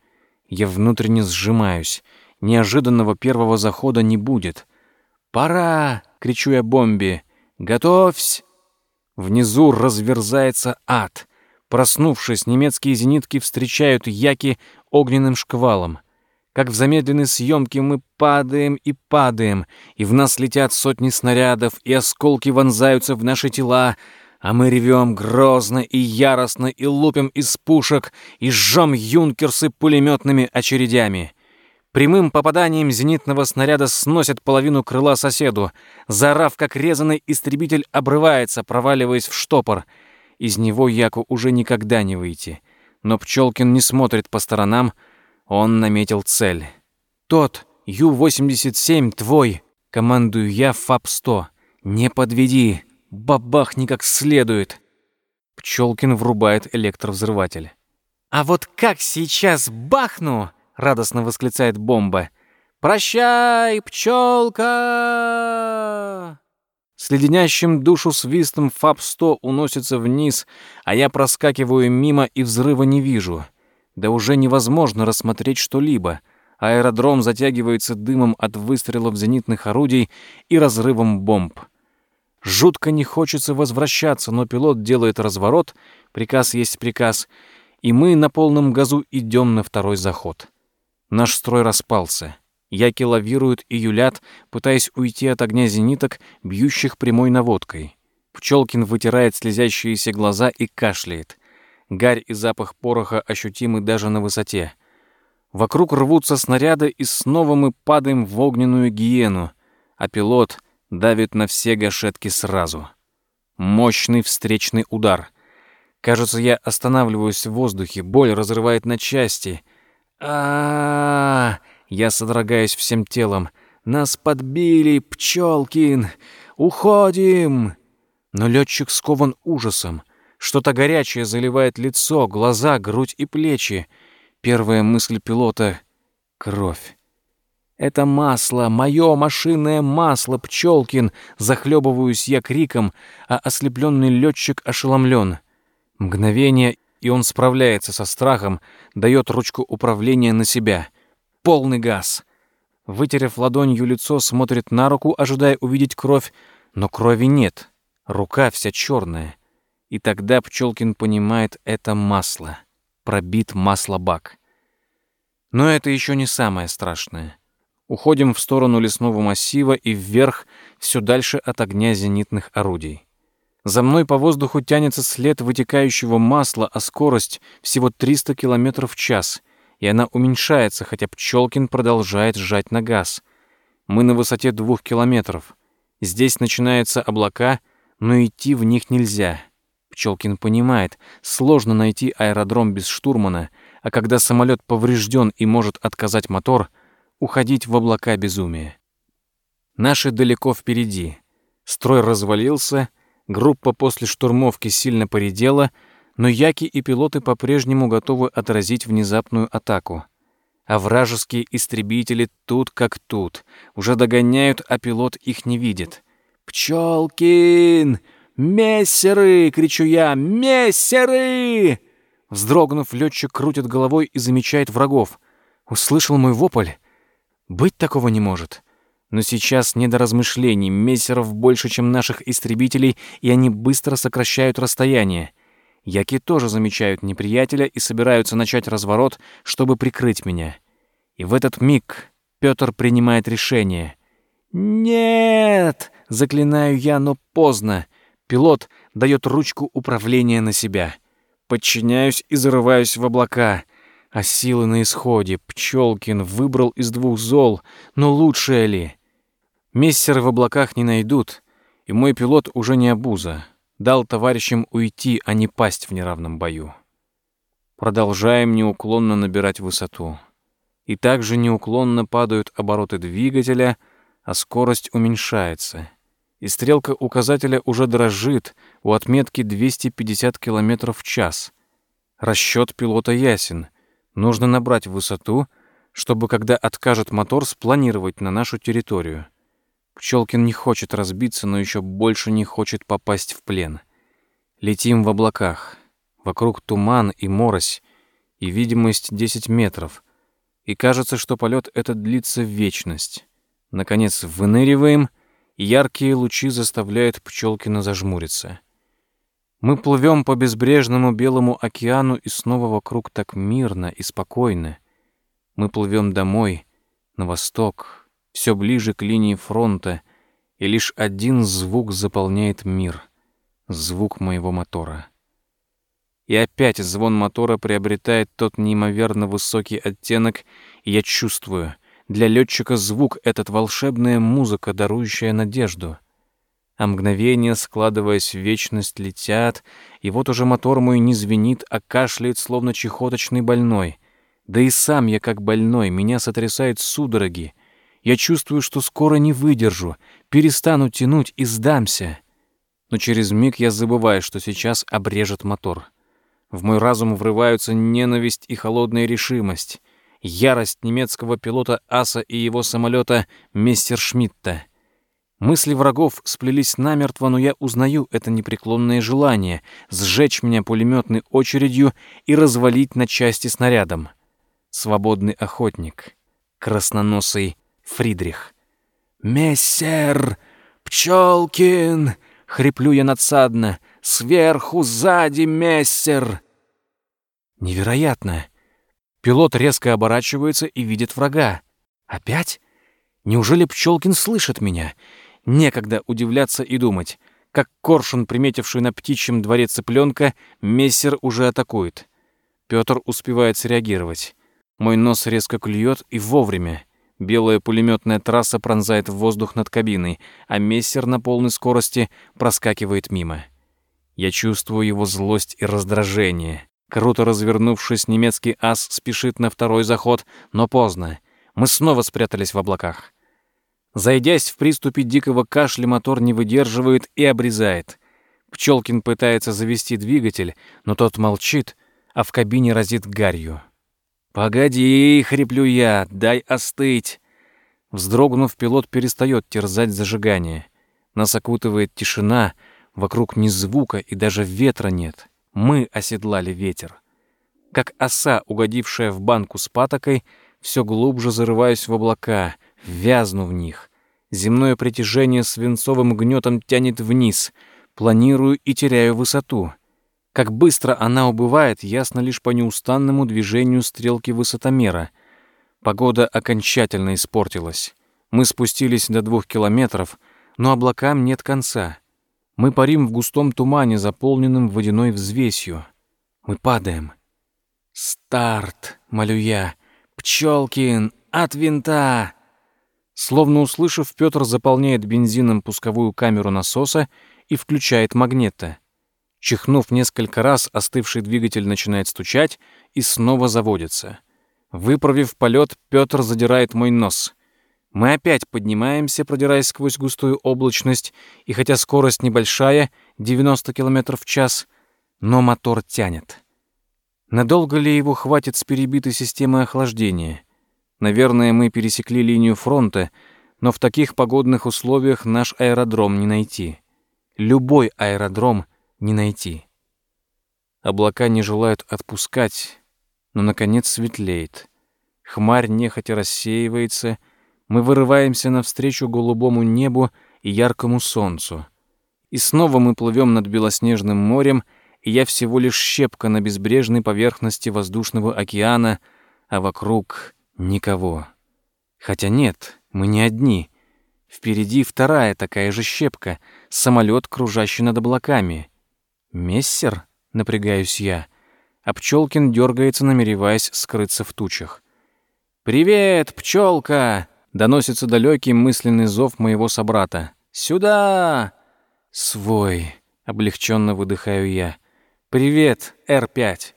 Я внутренне сжимаюсь. Неожиданного первого захода не будет. «Пора!» — кричу я бомбе. «Готовься!» Внизу разверзается ад. Проснувшись, немецкие зенитки встречают яки огненным шквалом. Как в замедленной съемке мы падаем и падаем, и в нас летят сотни снарядов, и осколки вонзаются в наши тела, а мы ревем грозно и яростно, и лупим из пушек, и жжем юнкерсы пулеметными очередями. Прямым попаданием зенитного снаряда сносит половину крыла соседу. Зарав, как резанный истребитель, обрывается, проваливаясь в штопор. Из него Яку уже никогда не выйти. Но Пчелкин не смотрит по сторонам, он наметил цель. «Тот, Ю-87, твой!» Командую я ФАП-100. «Не подведи! Бабахни как следует!» Пчелкин врубает электровзрыватель. «А вот как сейчас бахну!» — радостно восклицает бомба. «Прощай, пчелка!» С леденящим душу свистом ФАП-100 уносится вниз, а я проскакиваю мимо и взрыва не вижу. Да уже невозможно рассмотреть что-либо. Аэродром затягивается дымом от выстрелов зенитных орудий и разрывом бомб. Жутко не хочется возвращаться, но пилот делает разворот, приказ есть приказ, и мы на полном газу идем на второй заход. Наш строй распался. Яки лавируют и юлят, пытаясь уйти от огня зениток, бьющих прямой наводкой. Пчелкин вытирает слезящиеся глаза и кашляет. Гарь и запах пороха ощутимы даже на высоте. Вокруг рвутся снаряды, и снова мы падаем в огненную гиену, а пилот давит на все гашетки сразу. Мощный встречный удар. Кажется, я останавливаюсь в воздухе, боль разрывает на части. А, Я содрогаюсь всем телом. «Нас подбили, Пчелкин! Уходим!» Но летчик скован ужасом. Что-то горячее заливает лицо, глаза, грудь и плечи. Первая мысль пилота — кровь. Это масло, мое машинное масло, Пчелкин, захлебываюсь я криком, а ослепленный летчик ошеломлен. Мгновение, и он справляется со страхом, дает ручку управления на себя. Полный газ. Вытерев ладонью лицо, смотрит на руку, ожидая увидеть кровь, но крови нет. Рука вся черная. И тогда Пчелкин понимает, это масло. Пробит маслобак. Но это еще не самое страшное. Уходим в сторону лесного массива и вверх, все дальше от огня зенитных орудий. За мной по воздуху тянется след вытекающего масла, а скорость всего 300 км в час, и она уменьшается, хотя Пчелкин продолжает сжать на газ. Мы на высоте двух километров. Здесь начинаются облака, но идти в них нельзя. Пчелкин понимает, сложно найти аэродром без штурмана, а когда самолет поврежден и может отказать мотор, уходить в облака безумия. Наши далеко впереди. Строй развалился, группа после штурмовки сильно поредела, но яки и пилоты по-прежнему готовы отразить внезапную атаку. А вражеские истребители тут как тут, уже догоняют, а пилот их не видит. «Пчелкин! «Мессеры!» — кричу я. «Мессеры!» Вздрогнув, летчик крутит головой и замечает врагов. Услышал мой вопль. Быть такого не может. Но сейчас не до размышлений. Мессеров больше, чем наших истребителей, и они быстро сокращают расстояние. Яки тоже замечают неприятеля и собираются начать разворот, чтобы прикрыть меня. И в этот миг Пётр принимает решение. «Нет!» — заклинаю я, но поздно. Пилот дает ручку управления на себя. Подчиняюсь и зарываюсь в облака. А силы на исходе. Пчелкин выбрал из двух зол, но лучшее ли? Мессеры в облаках не найдут, и мой пилот уже не обуза. Дал товарищам уйти, а не пасть в неравном бою. Продолжаем неуклонно набирать высоту. И также неуклонно падают обороты двигателя, а скорость уменьшается и стрелка указателя уже дрожит у отметки 250 км в час. Расчет пилота ясен. Нужно набрать высоту, чтобы, когда откажет мотор, спланировать на нашу территорию. Пчелкин не хочет разбиться, но еще больше не хочет попасть в плен. Летим в облаках. Вокруг туман и морось, и видимость 10 метров. И кажется, что полет этот длится вечность. Наконец выныриваем — яркие лучи заставляют Пчелкина зажмуриться. Мы плывем по безбрежному белому океану, и снова вокруг так мирно и спокойно. Мы плывем домой, на восток, все ближе к линии фронта, и лишь один звук заполняет мир — звук моего мотора. И опять звон мотора приобретает тот неимоверно высокий оттенок, и я чувствую — для летчика звук — этот волшебная музыка, дарующая надежду. А мгновения, складываясь в вечность, летят, и вот уже мотор мой не звенит, а кашляет, словно чехоточный больной. Да и сам я как больной, меня сотрясают судороги. Я чувствую, что скоро не выдержу, перестану тянуть и сдамся. Но через миг я забываю, что сейчас обрежет мотор. В мой разум врываются ненависть и холодная решимость ярость немецкого пилота Аса и его самолета Мессершмитта. Мысли врагов сплелись намертво, но я узнаю это непреклонное желание сжечь меня пулеметной очередью и развалить на части снарядом. Свободный охотник, красноносый Фридрих. «Мессер! Пчелкин!» — хриплю я надсадно. «Сверху, сзади, мессер!» Невероятно! Пилот резко оборачивается и видит врага. Опять? Неужели Пчелкин слышит меня? Некогда удивляться и думать. Как коршун, приметивший на птичьем дворе цыпленка, мессер уже атакует. Петр успевает среагировать. Мой нос резко клюет и вовремя. Белая пулеметная трасса пронзает воздух над кабиной, а мессер на полной скорости проскакивает мимо. Я чувствую его злость и раздражение. Круто развернувшись, немецкий ас спешит на второй заход, но поздно. Мы снова спрятались в облаках. Зайдясь в приступе дикого кашля, мотор не выдерживает и обрезает. Пчелкин пытается завести двигатель, но тот молчит, а в кабине разит гарью. «Погоди!» — хриплю я. «Дай остыть!» Вздрогнув, пилот перестает терзать зажигание. Нас окутывает тишина, вокруг ни звука и даже ветра нет. Мы оседлали ветер. Как оса, угодившая в банку с патокой, все глубже зарываюсь в облака, вязну в них. Земное притяжение свинцовым гнетом тянет вниз. Планирую и теряю высоту. Как быстро она убывает, ясно лишь по неустанному движению стрелки высотомера. Погода окончательно испортилась. Мы спустились до двух километров, но облакам нет конца. Мы парим в густом тумане, заполненном водяной взвесью. Мы падаем. «Старт!» — молю я. «Пчелкин! От винта!» Словно услышав, Петр заполняет бензином пусковую камеру насоса и включает магнета. Чихнув несколько раз, остывший двигатель начинает стучать и снова заводится. Выправив полет, Петр задирает мой нос. Мы опять поднимаемся, продираясь сквозь густую облачность, и хотя скорость небольшая, 90 км в час, но мотор тянет. Надолго ли его хватит с перебитой системой охлаждения? Наверное, мы пересекли линию фронта, но в таких погодных условиях наш аэродром не найти. Любой аэродром не найти. Облака не желают отпускать, но, наконец, светлеет. Хмарь нехотя рассеивается, мы вырываемся навстречу голубому небу и яркому солнцу. И снова мы плывем над белоснежным морем, и я всего лишь щепка на безбрежной поверхности воздушного океана, а вокруг никого. Хотя нет, мы не одни. Впереди вторая такая же щепка, самолет, кружащий над облаками. «Мессер?» — напрягаюсь я а Пчелкин дергается, намереваясь скрыться в тучах. «Привет, пчелка!» — доносится далекий мысленный зов моего собрата. «Сюда!» «Свой!» — облегченно выдыхаю я. «Привет, Р-5!»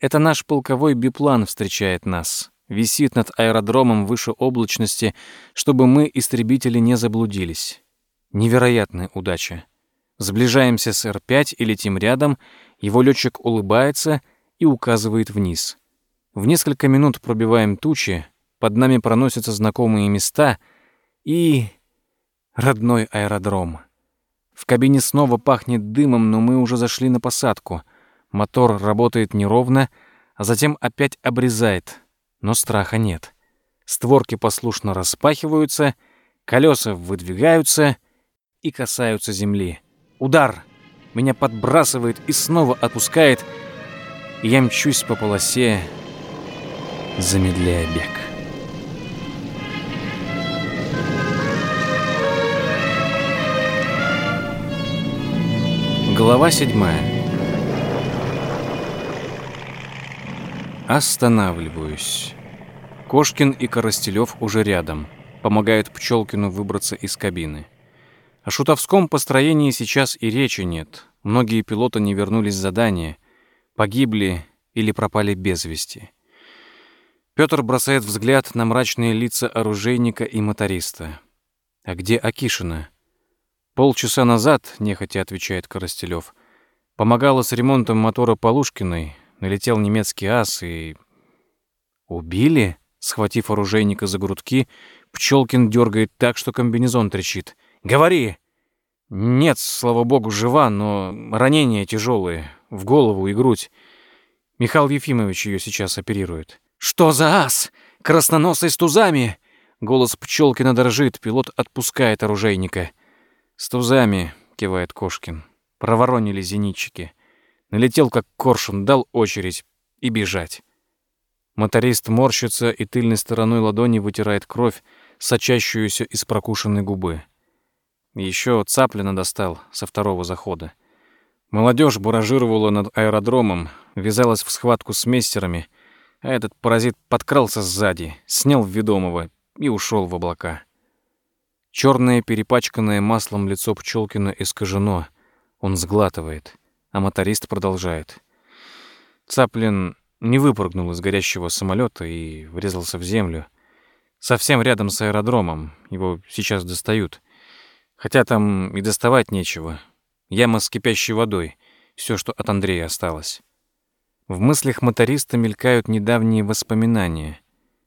Это наш полковой биплан встречает нас. Висит над аэродромом выше облачности, чтобы мы, истребители, не заблудились. Невероятная удача. Сближаемся с Р-5 и летим рядом, его летчик улыбается — и указывает вниз. В несколько минут пробиваем тучи, под нами проносятся знакомые места и... родной аэродром. В кабине снова пахнет дымом, но мы уже зашли на посадку. Мотор работает неровно, а затем опять обрезает, но страха нет. Створки послушно распахиваются, колеса выдвигаются и касаются земли. Удар! Меня подбрасывает и снова отпускает, я мчусь по полосе, замедляя бег. Глава седьмая. Останавливаюсь. Кошкин и Коростелев уже рядом. Помогают Пчелкину выбраться из кабины. О шутовском построении сейчас и речи нет. Многие пилоты не вернулись с задания — погибли или пропали без вести. Пётр бросает взгляд на мрачные лица оружейника и моториста. «А где Акишина?» «Полчаса назад», — нехотя отвечает Коростелёв, «помогала с ремонтом мотора Полушкиной, налетел немецкий ас и...» «Убили?» — схватив оружейника за грудки, Пчелкин дергает так, что комбинезон трещит. «Говори!» «Нет, слава богу, жива, но ранения тяжелые в голову и грудь. Михаил Ефимович ее сейчас оперирует. «Что за ас? Красноносый с тузами!» Голос Пчелкина дрожит, пилот отпускает оружейника. «С тузами», — кивает Кошкин. Проворонили зенитчики. Налетел, как коршун, дал очередь и бежать. Моторист морщится и тыльной стороной ладони вытирает кровь, сочащуюся из прокушенной губы. Еще Цаплина достал со второго захода. Молодежь буражировала над аэродромом, ввязалась в схватку с мессерами, а этот паразит подкрался сзади, снял ведомого и ушел в облака. Черное, перепачканное маслом лицо Пчелкина искажено. Он сглатывает, а моторист продолжает. Цаплин не выпрыгнул из горящего самолета и врезался в землю. Совсем рядом с аэродромом. Его сейчас достают. Хотя там и доставать нечего. Яма с кипящей водой. Все, что от Андрея осталось. В мыслях моториста мелькают недавние воспоминания.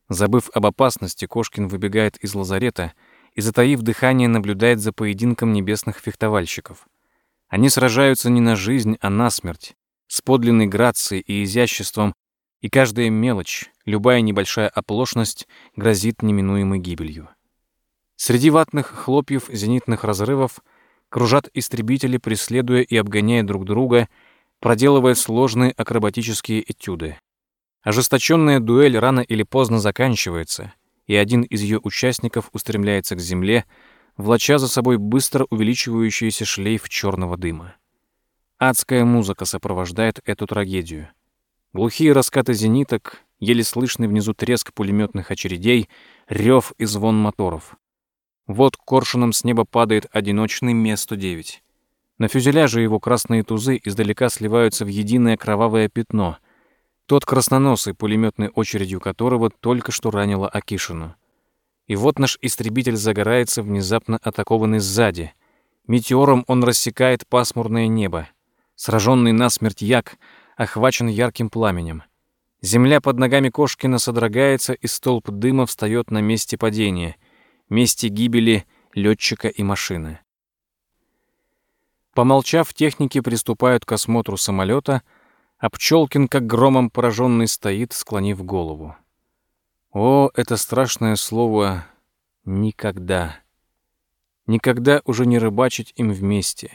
Забыв об опасности, Кошкин выбегает из лазарета и, затаив дыхание, наблюдает за поединком небесных фехтовальщиков. Они сражаются не на жизнь, а на смерть, с подлинной грацией и изяществом, и каждая мелочь, любая небольшая оплошность грозит неминуемой гибелью. Среди ватных хлопьев зенитных разрывов кружат истребители, преследуя и обгоняя друг друга, проделывая сложные акробатические этюды. Ожесточенная дуэль рано или поздно заканчивается, и один из ее участников устремляется к земле, влача за собой быстро увеличивающийся шлейф черного дыма. Адская музыка сопровождает эту трагедию. Глухие раскаты зениток, еле слышный внизу треск пулеметных очередей, рев и звон моторов. Вот коршуном с неба падает одиночный Ме-109. На фюзеляже его красные тузы издалека сливаются в единое кровавое пятно. Тот красноносый, пулеметной очередью которого только что ранило Акишину. И вот наш истребитель загорается, внезапно атакованный сзади. Метеором он рассекает пасмурное небо. Сраженный насмерть як охвачен ярким пламенем. Земля под ногами Кошкина содрогается, и столб дыма встает на месте падения, месте гибели летчика и машины. Помолчав, техники приступают к осмотру самолета, а Пчелкин, как громом пораженный, стоит, склонив голову. О, это страшное слово «никогда». Никогда уже не рыбачить им вместе.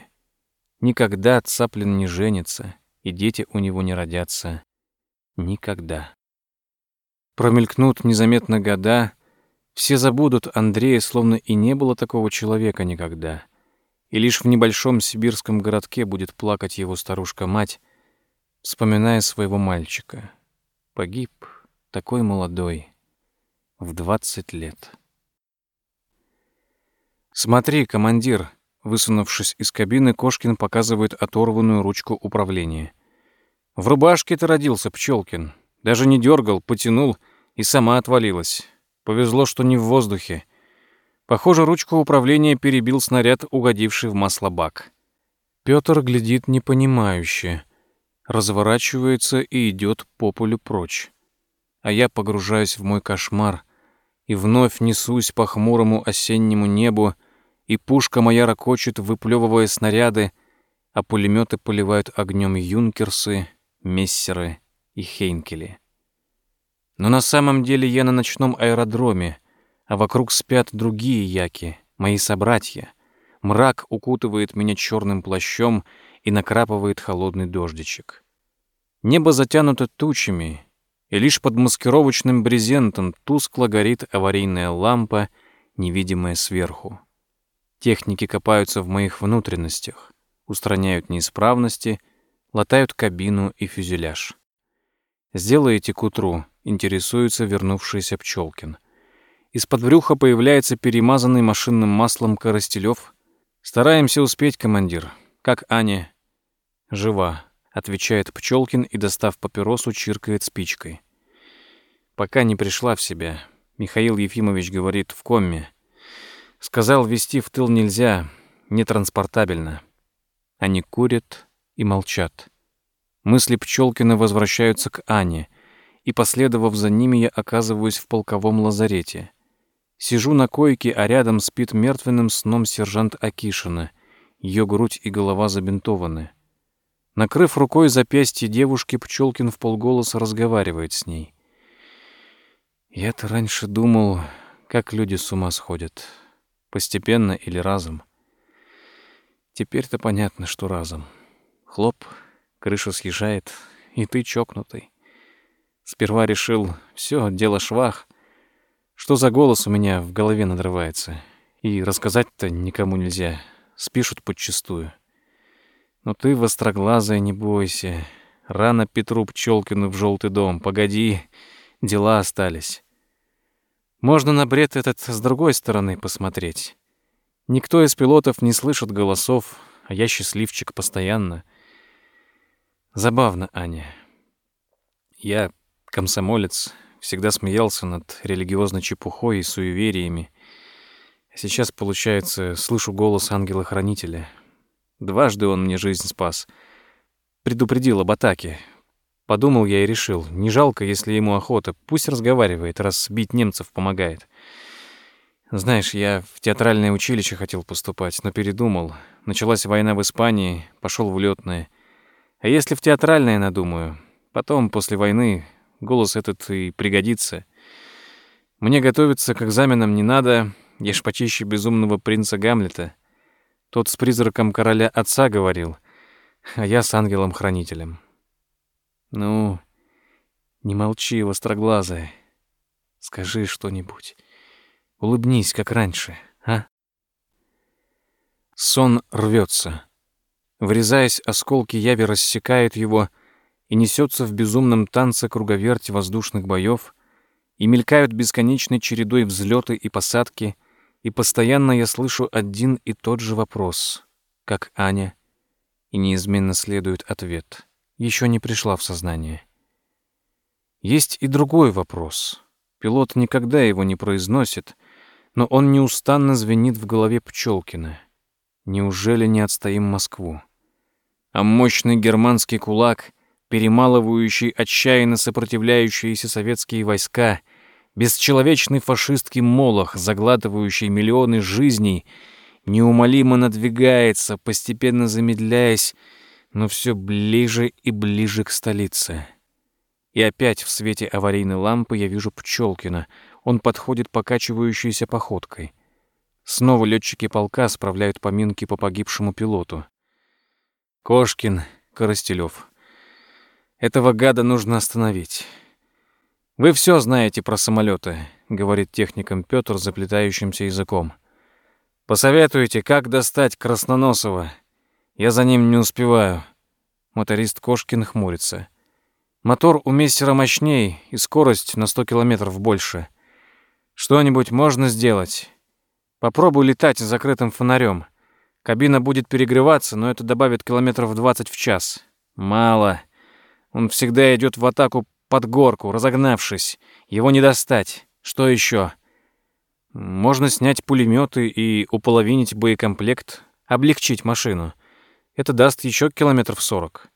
Никогда Цаплин не женится, и дети у него не родятся. Никогда. Промелькнут незаметно года, все забудут Андрея, словно и не было такого человека никогда и лишь в небольшом сибирском городке будет плакать его старушка-мать, вспоминая своего мальчика. Погиб такой молодой, в двадцать лет. «Смотри, командир», высунувшись из кабины, Кошкин показывает оторванную ручку управления. «В рубашке ты родился, Пчелкин. Даже не дергал, потянул, и сама отвалилась. Повезло, что не в воздухе. Похоже, ручку управления перебил снаряд, угодивший в маслобак. Пётр глядит непонимающе, разворачивается и идет по полю прочь. А я погружаюсь в мой кошмар и вновь несусь по хмурому осеннему небу, и пушка моя ракочет, выплевывая снаряды, а пулеметы поливают огнем юнкерсы, мессеры и хейнкели. Но на самом деле я на ночном аэродроме, а вокруг спят другие яки, мои собратья. Мрак укутывает меня черным плащом и накрапывает холодный дождичек. Небо затянуто тучами, и лишь под маскировочным брезентом тускло горит аварийная лампа, невидимая сверху. Техники копаются в моих внутренностях, устраняют неисправности, латают кабину и фюзеляж. «Сделаете к утру», — интересуется вернувшийся Пчелкин. Из-под брюха появляется перемазанный машинным маслом Коростелёв. «Стараемся успеть, командир. Как Аня?» «Жива», — отвечает Пчелкин и, достав папиросу, чиркает спичкой. «Пока не пришла в себя. Михаил Ефимович говорит, в комме. Сказал, вести в тыл нельзя, нетранспортабельно». Они курят и молчат. Мысли Пчелкина возвращаются к Ане, и, последовав за ними, я оказываюсь в полковом лазарете. Сижу на койке, а рядом спит мертвенным сном сержант Акишина. Ее грудь и голова забинтованы. Накрыв рукой запястье девушки, Пчелкин в полголоса разговаривает с ней. Я-то раньше думал, как люди с ума сходят. Постепенно или разом. Теперь-то понятно, что разом. Хлоп, крыша съезжает, и ты чокнутый. Сперва решил, все, дело швах — что за голос у меня в голове надрывается? И рассказать-то никому нельзя. Спишут подчистую. Но ты, востроглазая, не бойся. Рано Петру Пчелкину в желтый дом. Погоди, дела остались. Можно на бред этот с другой стороны посмотреть. Никто из пилотов не слышит голосов, а я счастливчик постоянно. Забавно, Аня. Я комсомолец, всегда смеялся над религиозной чепухой и суевериями. сейчас, получается, слышу голос ангела-хранителя. Дважды он мне жизнь спас. Предупредил об атаке. Подумал я и решил, не жалко, если ему охота, пусть разговаривает, раз бить немцев помогает. Знаешь, я в театральное училище хотел поступать, но передумал. Началась война в Испании, пошел в лётное. А если в театральное надумаю, потом, после войны, голос этот и пригодится. Мне готовиться к экзаменам не надо, я ж почище безумного принца Гамлета. Тот с призраком короля отца говорил, а я с ангелом-хранителем. Ну, Не молчи, востроглазая. Скажи что-нибудь. Улыбнись, как раньше, а? Сон рвется. Врезаясь, осколки яви рассекают его и несется в безумном танце круговерть воздушных боев, и мелькают бесконечной чередой взлеты и посадки, и постоянно я слышу один и тот же вопрос, как Аня, и неизменно следует ответ. Еще не пришла в сознание. Есть и другой вопрос. Пилот никогда его не произносит, но он неустанно звенит в голове Пчелкина. Неужели не отстоим Москву? А мощный германский кулак, перемалывающий отчаянно сопротивляющиеся советские войска, бесчеловечный фашистский молох, заглатывающий миллионы жизней, неумолимо надвигается, постепенно замедляясь, но все ближе и ближе к столице. И опять в свете аварийной лампы я вижу Пчелкина. Он подходит покачивающейся походкой. Снова летчики полка справляют поминки по погибшему пилоту. Кошкин, Коростелев. Этого гада нужно остановить. Вы все знаете про самолеты, говорит техникам Петр заплетающимся языком. Посоветуйте, как достать Красноносова. Я за ним не успеваю. Моторист Кошкин хмурится. Мотор у мессера мощней и скорость на 100 километров больше. Что-нибудь можно сделать? Попробуй летать с закрытым фонарем. Кабина будет перегреваться, но это добавит километров 20 в час. Мало. Он всегда идет в атаку под горку, разогнавшись. Его не достать. Что еще? Можно снять пулеметы и уполовинить боекомплект, облегчить машину. Это даст еще километров 40.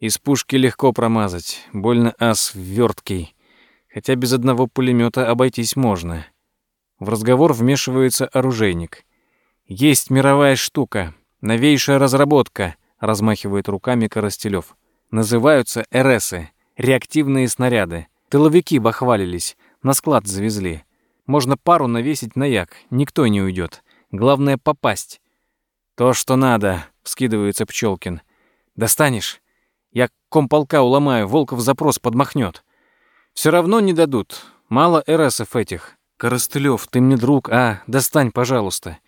Из пушки легко промазать, больно ас верткий. Хотя без одного пулемета обойтись можно. В разговор вмешивается оружейник. «Есть мировая штука, новейшая разработка», — размахивает руками Коростелёв. «Называются РСы, реактивные снаряды. Тыловики бахвалились, на склад завезли. Можно пару навесить на як, никто не уйдет. Главное — попасть». «То, что надо», — вскидывается Пчелкин. «Достанешь?» Я комполка уломаю, Волков запрос подмахнет. Все равно не дадут. Мало РСов этих. Коростылев, ты мне друг, а, достань, пожалуйста.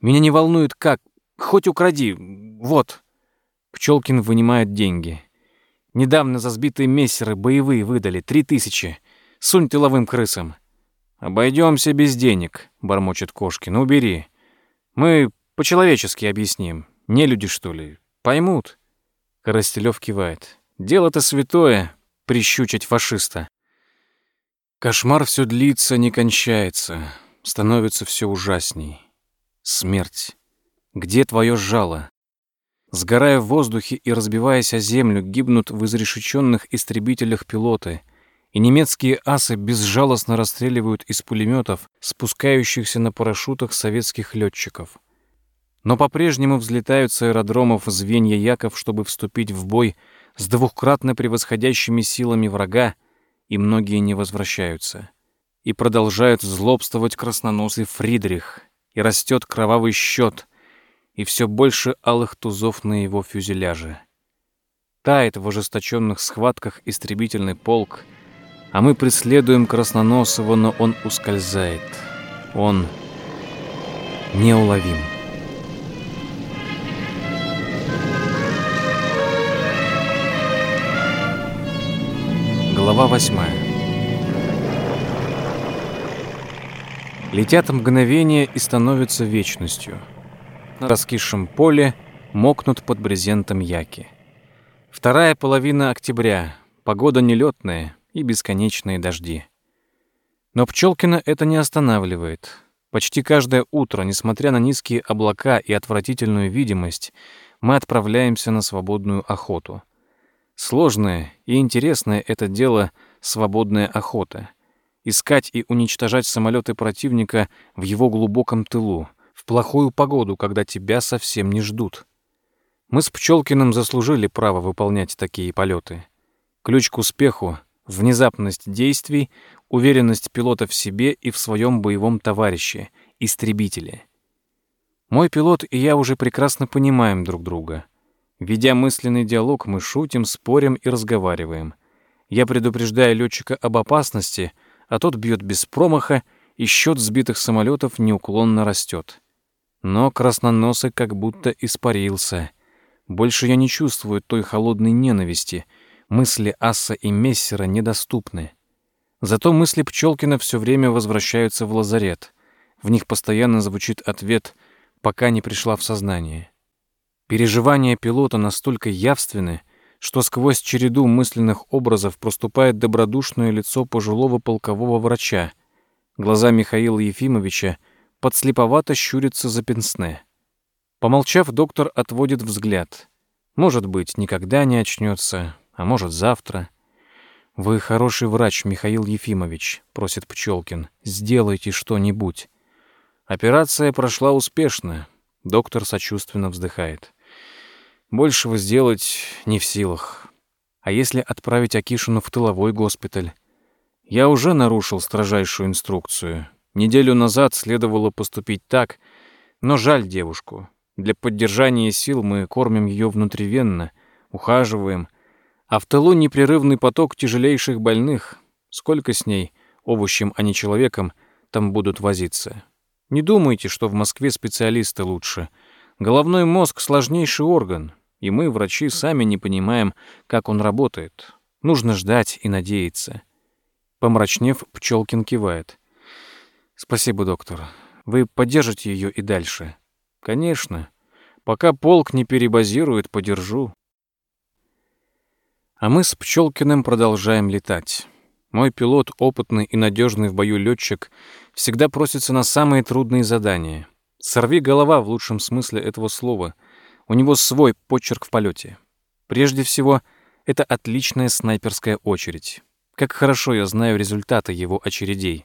Меня не волнует как. Хоть укради. Вот. Пчелкин вынимает деньги. Недавно за сбитые мессеры боевые выдали. Три тысячи. Сунь тыловым крысам. Обойдемся без денег, бормочет Кошкин. Убери. Мы по-человечески объясним. Не люди, что ли? Поймут. Коростелев кивает. Дело-то святое — прищучить фашиста. Кошмар все длится, не кончается. Становится все ужасней. Смерть. Где твое жало? Сгорая в воздухе и разбиваясь о землю, гибнут в изрешеченных истребителях пилоты, и немецкие асы безжалостно расстреливают из пулеметов спускающихся на парашютах советских летчиков но по-прежнему взлетают с аэродромов звенья Яков, чтобы вступить в бой с двухкратно превосходящими силами врага, и многие не возвращаются. И продолжают злобствовать красноносый Фридрих, и растет кровавый счет, и все больше алых тузов на его фюзеляже. Тает в ожесточенных схватках истребительный полк, а мы преследуем Красноносова, но он ускользает. Он неуловим. Глава восьмая. Летят мгновения и становятся вечностью. На раскисшем поле мокнут под брезентом яки. Вторая половина октября. Погода нелетная и бесконечные дожди. Но Пчелкина это не останавливает. Почти каждое утро, несмотря на низкие облака и отвратительную видимость, мы отправляемся на свободную охоту — Сложное и интересное это дело свободная охота. Искать и уничтожать самолеты противника в его глубоком тылу, в плохую погоду, когда тебя совсем не ждут. Мы с Пчелкиным заслужили право выполнять такие полеты. Ключ к успеху — внезапность действий, уверенность пилота в себе и в своем боевом товарище, истребителе. Мой пилот и я уже прекрасно понимаем друг друга — Ведя мысленный диалог, мы шутим, спорим и разговариваем. Я предупреждаю летчика об опасности, а тот бьет без промаха, и счет сбитых самолетов неуклонно растет. Но красноносый как будто испарился. Больше я не чувствую той холодной ненависти. Мысли Асса и Мессера недоступны. Зато мысли Пчелкина все время возвращаются в лазарет. В них постоянно звучит ответ «пока не пришла в сознание». Переживания пилота настолько явственны, что сквозь череду мысленных образов проступает добродушное лицо пожилого полкового врача. Глаза Михаила Ефимовича подслеповато щурятся за пенсне. Помолчав, доктор отводит взгляд. Может быть, никогда не очнется, а может, завтра. «Вы хороший врач, Михаил Ефимович», — просит Пчелкин. «Сделайте что-нибудь». Операция прошла успешно. Доктор сочувственно вздыхает. Большего сделать не в силах. А если отправить Акишину в тыловой госпиталь? Я уже нарушил строжайшую инструкцию. Неделю назад следовало поступить так, но жаль девушку. Для поддержания сил мы кормим ее внутривенно, ухаживаем, а в тылу непрерывный поток тяжелейших больных. Сколько с ней, овощем, а не человеком, там будут возиться? Не думайте, что в Москве специалисты лучше. Головной мозг — сложнейший орган, и мы, врачи, сами не понимаем, как он работает. Нужно ждать и надеяться. Помрачнев, Пчелкин кивает. «Спасибо, доктор. Вы поддержите ее и дальше?» «Конечно. Пока полк не перебазирует, подержу». А мы с Пчелкиным продолжаем летать. Мой пилот, опытный и надежный в бою летчик, всегда просится на самые трудные задания. Сорви голова в лучшем смысле этого слова — у него свой почерк в полете. Прежде всего, это отличная снайперская очередь. Как хорошо я знаю результаты его очередей.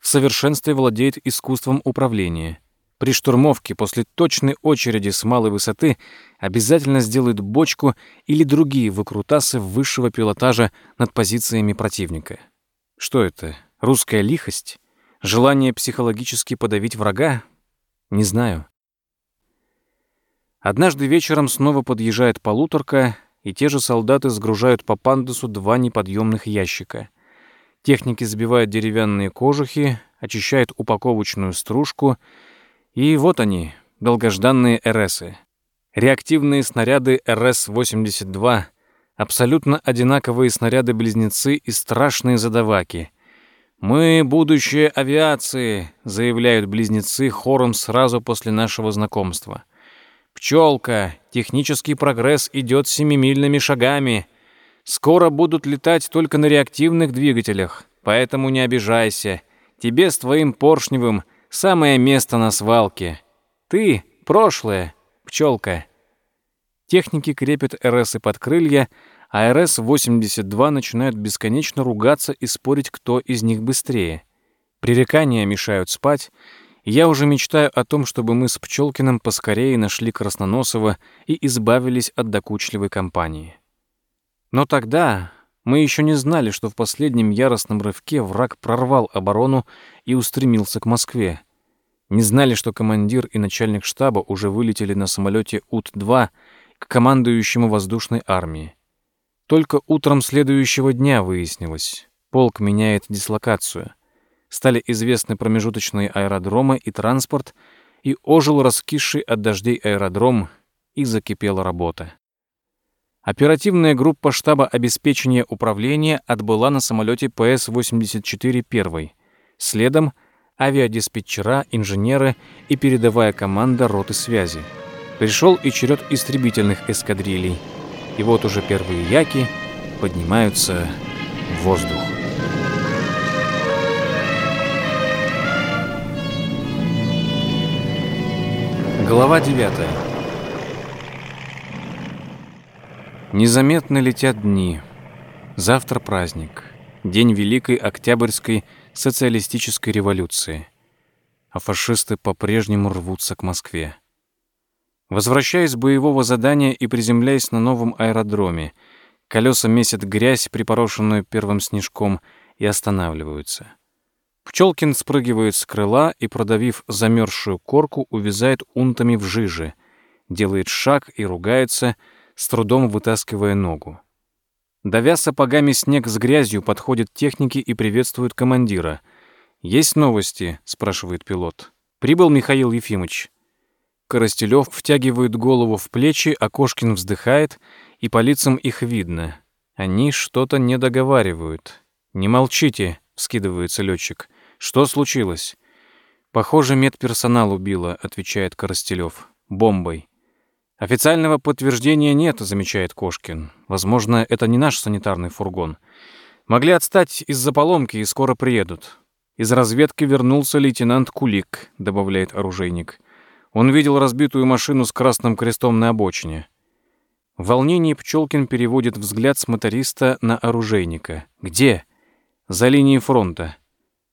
В совершенстве владеет искусством управления. При штурмовке после точной очереди с малой высоты обязательно сделает бочку или другие выкрутасы высшего пилотажа над позициями противника. Что это? Русская лихость? Желание психологически подавить врага? Не знаю. Однажды вечером снова подъезжает полуторка, и те же солдаты сгружают по пандусу два неподъемных ящика. Техники сбивают деревянные кожухи, очищают упаковочную стружку, и вот они, долгожданные РСы. Реактивные снаряды РС-82, абсолютно одинаковые снаряды-близнецы и страшные задаваки. «Мы — будущее авиации», — заявляют близнецы хором сразу после нашего знакомства. Пчелка, технический прогресс идет семимильными шагами. Скоро будут летать только на реактивных двигателях, поэтому не обижайся. Тебе с твоим поршневым самое место на свалке. Ты — прошлое, пчелка. Техники крепят РСы под крылья, а РС-82 начинают бесконечно ругаться и спорить, кто из них быстрее. Пререкания мешают спать, я уже мечтаю о том, чтобы мы с Пчелкиным поскорее нашли Красноносова и избавились от докучливой компании. Но тогда мы еще не знали, что в последнем яростном рывке враг прорвал оборону и устремился к Москве. Не знали, что командир и начальник штаба уже вылетели на самолете УТ-2 к командующему воздушной армии. Только утром следующего дня выяснилось, полк меняет дислокацию — стали известны промежуточные аэродромы и транспорт, и ожил раскисший от дождей аэродром, и закипела работа. Оперативная группа штаба обеспечения управления отбыла на самолете ПС-84 первой. Следом авиадиспетчера, инженеры и передовая команда роты связи. Пришел и черед истребительных эскадрилей. И вот уже первые яки поднимаются в воздух. Глава 9 Незаметно летят дни. Завтра праздник. День Великой Октябрьской социалистической революции. А фашисты по-прежнему рвутся к Москве. Возвращаясь с боевого задания и приземляясь на новом аэродроме, колеса месят грязь, припорошенную первым снежком, и останавливаются. Пчелкин спрыгивает с крыла и, продавив замерзшую корку, увязает унтами в жиже, делает шаг и ругается, с трудом вытаскивая ногу. Давя сапогами снег с грязью, подходят техники и приветствуют командира. «Есть новости?» — спрашивает пилот. «Прибыл Михаил Ефимович». Коростелёв втягивает голову в плечи, а Кошкин вздыхает, и по лицам их видно. Они что-то не договаривают. «Не молчите», — скидывается летчик. «Что случилось?» «Похоже, медперсонал убило», — отвечает Коростелёв. «Бомбой». «Официального подтверждения нет», — замечает Кошкин. «Возможно, это не наш санитарный фургон. Могли отстать из-за поломки и скоро приедут». «Из разведки вернулся лейтенант Кулик», — добавляет оружейник. Он видел разбитую машину с красным крестом на обочине. В волнении Пчелкин переводит взгляд с моториста на оружейника. «Где?» «За линией фронта».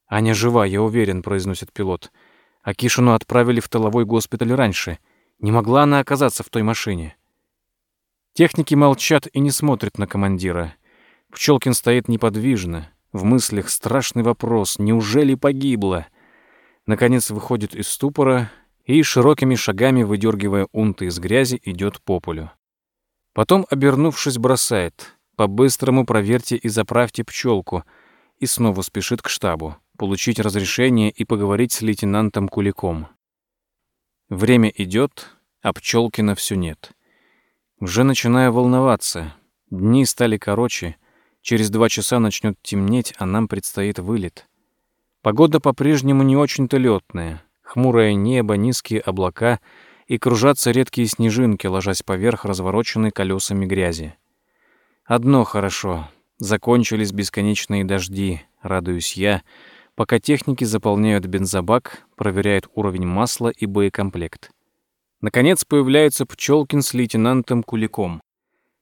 «Аня жива, я уверен», — произносит пилот. «А Кишину отправили в тыловой госпиталь раньше». Не могла она оказаться в той машине. Техники молчат и не смотрят на командира. Пчелкин стоит неподвижно. В мыслях страшный вопрос. Неужели погибла? Наконец выходит из ступора и, широкими шагами, выдергивая унты из грязи, идет по полю. Потом, обернувшись, бросает. По-быстрому проверьте и заправьте пчелку. И снова спешит к штабу. Получить разрешение и поговорить с лейтенантом Куликом. Время идет, а Пчелкина все нет. Уже начинаю волноваться. Дни стали короче. Через два часа начнет темнеть, а нам предстоит вылет. Погода по-прежнему не очень-то летная. Хмурое небо, низкие облака и кружатся редкие снежинки, ложась поверх развороченной колесами грязи. Одно хорошо. Закончились бесконечные дожди, радуюсь я, пока техники заполняют бензобак, проверяют уровень масла и боекомплект. Наконец появляется Пчелкин с лейтенантом Куликом.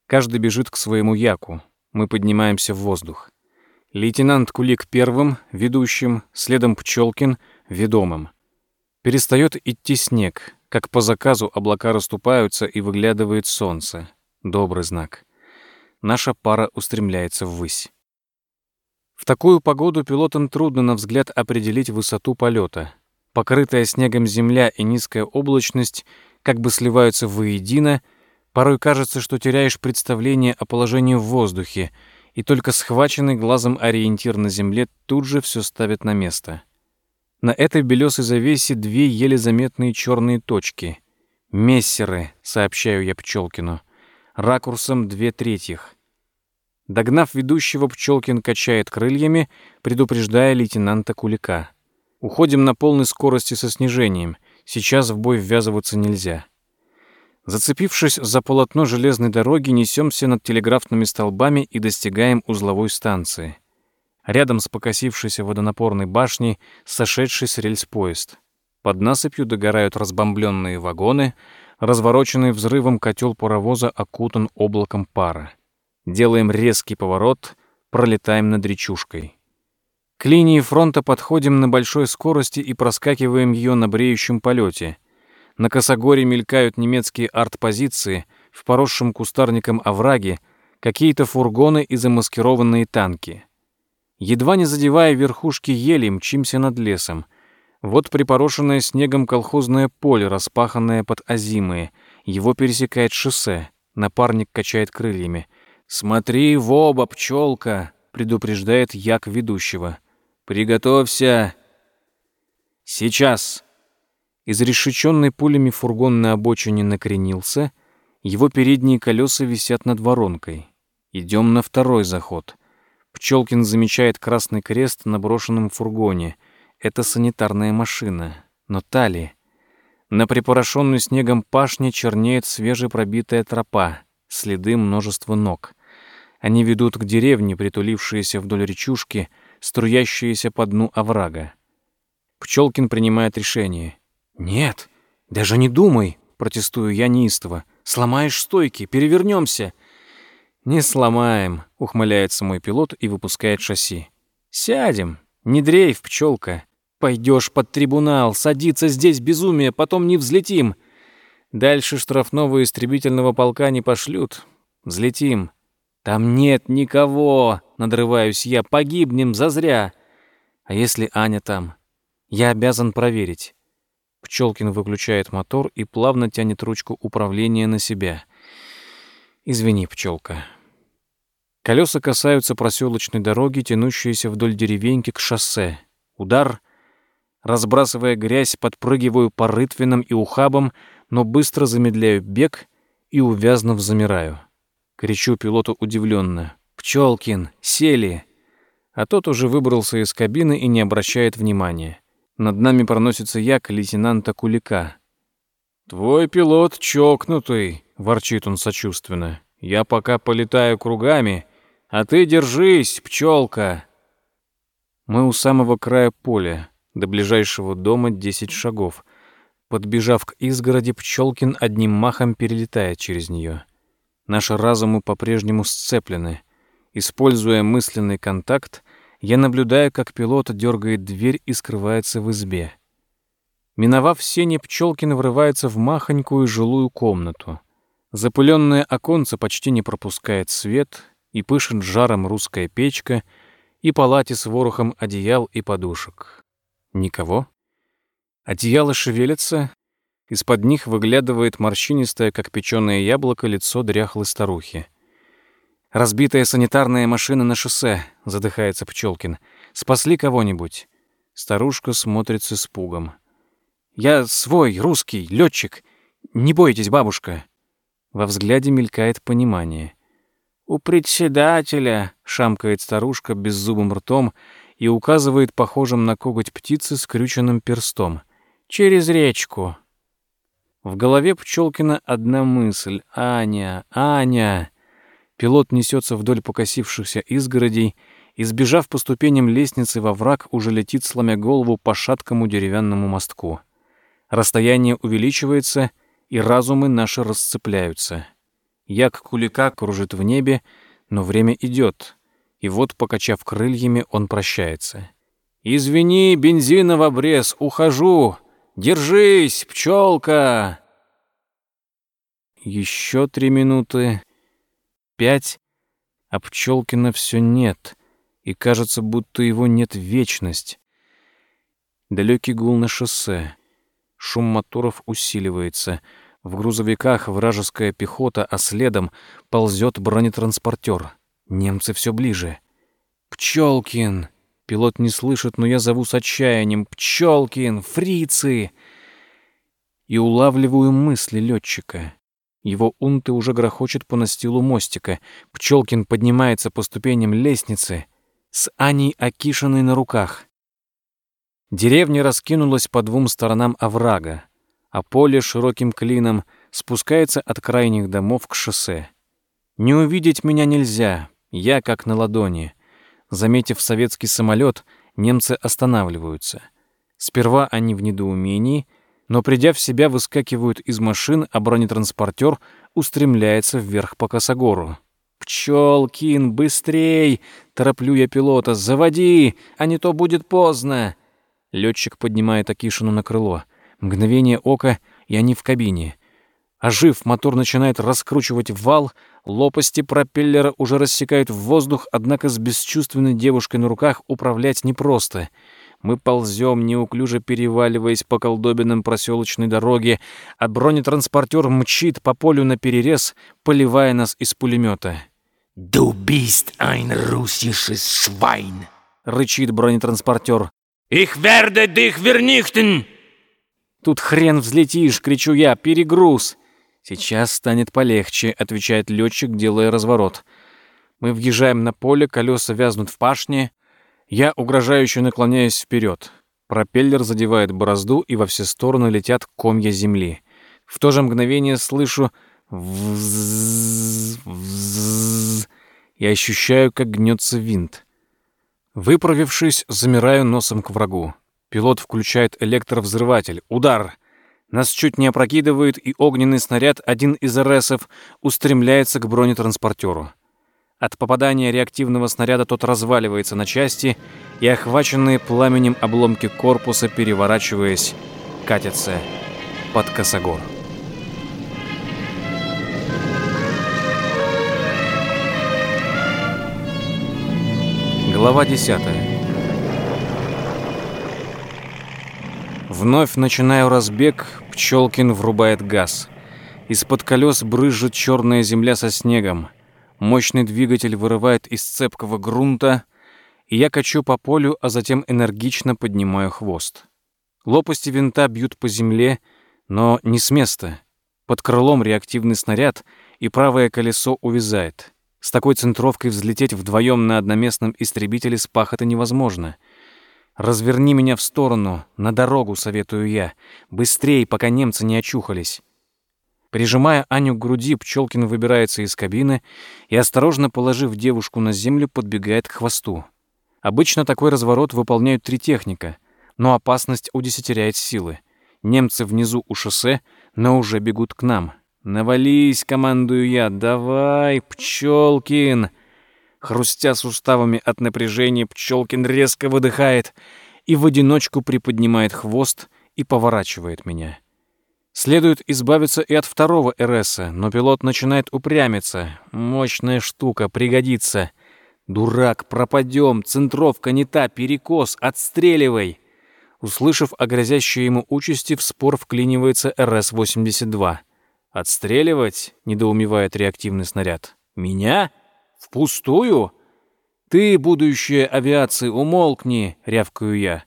Каждый бежит к своему яку. Мы поднимаемся в воздух. Лейтенант Кулик первым, ведущим, следом Пчелкин, ведомым. Перестает идти снег. Как по заказу облака расступаются и выглядывает солнце. Добрый знак. Наша пара устремляется ввысь. В такую погоду пилотам трудно на взгляд определить высоту полета. Покрытая снегом земля и низкая облачность как бы сливаются воедино, порой кажется, что теряешь представление о положении в воздухе, и только схваченный глазом ориентир на земле тут же все ставит на место. На этой белесой завесе две еле заметные черные точки. «Мессеры», — сообщаю я Пчелкину, ракурсом две третьих. Догнав ведущего, Пчелкин качает крыльями, предупреждая лейтенанта Кулика. Уходим на полной скорости со снижением. Сейчас в бой ввязываться нельзя. Зацепившись за полотно железной дороги, несемся над телеграфными столбами и достигаем узловой станции. Рядом с покосившейся водонапорной башней сошедший с рельс поезд. Под насыпью догорают разбомбленные вагоны, развороченный взрывом котел паровоза окутан облаком пара. Делаем резкий поворот, пролетаем над речушкой. К линии фронта подходим на большой скорости и проскакиваем ее на бреющем полете. На косогоре мелькают немецкие артпозиции, в поросшем кустарником овраге какие-то фургоны и замаскированные танки. Едва не задевая верхушки ели, мчимся над лесом. Вот припорошенное снегом колхозное поле, распаханное под озимые. Его пересекает шоссе. Напарник качает крыльями. «Смотри в оба, пчелка!» — предупреждает як ведущего. «Приготовься!» «Сейчас!» Изрешеченный пулями фургон на обочине накренился, его передние колеса висят над воронкой. Идем на второй заход. Пчелкин замечает красный крест на брошенном фургоне. Это санитарная машина. Но тали. На припорошенной снегом пашне чернеет свежепробитая тропа, следы множества ног. Они ведут к деревне, притулившиеся вдоль речушки, струящиеся по дну оврага. Пчелкин принимает решение. «Нет, даже не думай», — протестую я неистово. «Сломаешь стойки, перевернемся». «Не сломаем», — ухмыляется мой пилот и выпускает шасси. «Сядем. Не дрейф, пчелка. Пойдешь под трибунал, садиться здесь безумие, потом не взлетим. Дальше штрафного истребительного полка не пошлют. Взлетим. «Там нет никого!» — надрываюсь я. «Погибнем зазря!» «А если Аня там?» «Я обязан проверить». Пчелкин выключает мотор и плавно тянет ручку управления на себя. «Извини, пчелка». Колеса касаются проселочной дороги, тянущейся вдоль деревеньки к шоссе. Удар. Разбрасывая грязь, подпрыгиваю по рытвинам и ухабам, но быстро замедляю бег и, увязнув, замираю. Кричу пилоту удивленно. «Пчелкин! Сели!» А тот уже выбрался из кабины и не обращает внимания. Над нами проносится як лейтенанта Кулика. «Твой пилот чокнутый», — ворчит он сочувственно. «Я пока полетаю кругами, а ты держись, пчелка. Мы у самого края поля, до ближайшего дома десять шагов. Подбежав к изгороди, Пчелкин одним махом перелетает через нее. Наши разумы по-прежнему сцеплены. Используя мысленный контакт, я наблюдаю, как пилот дергает дверь и скрывается в избе. Миновав сени, Пчелкин врывается в махонькую жилую комнату. Запыленное оконце почти не пропускает свет, и пышет жаром русская печка, и палате с ворохом одеял и подушек. Никого. Одеяло шевелится, из-под них выглядывает морщинистое, как печеное яблоко, лицо дряхлой старухи. «Разбитая санитарная машина на шоссе», — задыхается Пчелкин. «Спасли кого-нибудь?» Старушка смотрит с испугом. «Я свой, русский, летчик. Не бойтесь, бабушка». Во взгляде мелькает понимание. «У председателя», — шамкает старушка беззубым ртом и указывает похожим на коготь птицы скрюченным перстом. «Через речку». В голове Пчелкина одна мысль. «Аня, Аня!» Пилот несется вдоль покосившихся изгородей и, сбежав по ступеням лестницы во враг, уже летит, сломя голову по шаткому деревянному мостку. Расстояние увеличивается, и разумы наши расцепляются. Як кулика кружит в небе, но время идет, и вот, покачав крыльями, он прощается. «Извини, бензина в обрез, ухожу! Держись, пчелка!» Еще три минуты, пять, а Пчелкина все нет, и кажется, будто его нет вечность. Далекий гул на шоссе. Шум моторов усиливается — в грузовиках вражеская пехота, а следом ползет бронетранспортер. Немцы все ближе. «Пчелкин!» Пилот не слышит, но я зову с отчаянием. «Пчелкин! Фрицы!» И улавливаю мысли летчика. Его унты уже грохочет по настилу мостика. Пчелкин поднимается по ступеням лестницы с Аней Акишиной на руках. Деревня раскинулась по двум сторонам оврага а поле широким клином спускается от крайних домов к шоссе. Не увидеть меня нельзя, я как на ладони. Заметив советский самолет, немцы останавливаются. Сперва они в недоумении, но придя в себя, выскакивают из машин, а бронетранспортер устремляется вверх по косогору. «Пчелкин, быстрей!» — тороплю я пилота. «Заводи, а не то будет поздно!» Летчик поднимает Акишину на крыло — Мгновение ока, и они в кабине. Ожив, мотор начинает раскручивать вал, лопасти пропеллера уже рассекают в воздух, однако с бесчувственной девушкой на руках управлять непросто. Мы ползем, неуклюже переваливаясь по колдобинам проселочной дороги, а бронетранспортер мчит по полю на перерез, поливая нас из пулемета. «Du bist ein russisches Schwein!» — рычит бронетранспортер. «Ich werde dich vernichten!» «Тут хрен взлетишь!» — кричу я. «Перегруз!» «Сейчас станет полегче», — отвечает летчик, делая разворот. Мы въезжаем на поле, колеса вязнут в пашне. Я угрожающе наклоняюсь вперед. Пропеллер задевает борозду, и во все стороны летят комья земли. В то же мгновение слышу взззз, взззз, и ощущаю, как гнется винт. Выправившись, замираю носом к врагу. Пилот включает электровзрыватель. Удар! Нас чуть не опрокидывает, и огненный снаряд, один из РСов, устремляется к бронетранспортеру. От попадания реактивного снаряда тот разваливается на части, и охваченные пламенем обломки корпуса, переворачиваясь, катятся под косогор. Глава десятая. Вновь начинаю разбег, Пчелкин врубает газ. Из-под колес брызжет черная земля со снегом. Мощный двигатель вырывает из цепкого грунта, и я качу по полю, а затем энергично поднимаю хвост. Лопасти винта бьют по земле, но не с места. Под крылом реактивный снаряд, и правое колесо увязает. С такой центровкой взлететь вдвоем на одноместном истребителе с пахота невозможно. «Разверни меня в сторону, на дорогу», — советую я. «Быстрее, пока немцы не очухались». Прижимая Аню к груди, Пчелкин выбирается из кабины и, осторожно положив девушку на землю, подбегает к хвосту. Обычно такой разворот выполняют три техника, но опасность удесятеряет силы. Немцы внизу у шоссе, но уже бегут к нам. «Навались!» — командую я. «Давай, Пчелкин!» Хрустя суставами от напряжения, Пчелкин резко выдыхает и в одиночку приподнимает хвост и поворачивает меня. Следует избавиться и от второго РСа, но пилот начинает упрямиться. Мощная штука, пригодится. «Дурак, пропадем, центровка не та, перекос, отстреливай!» Услышав о грозящей ему участи, в спор вклинивается РС-82. «Отстреливать?» — недоумевает реактивный снаряд. «Меня? Впустую?» «Ты, будущее авиации, умолкни!» — рявкаю я.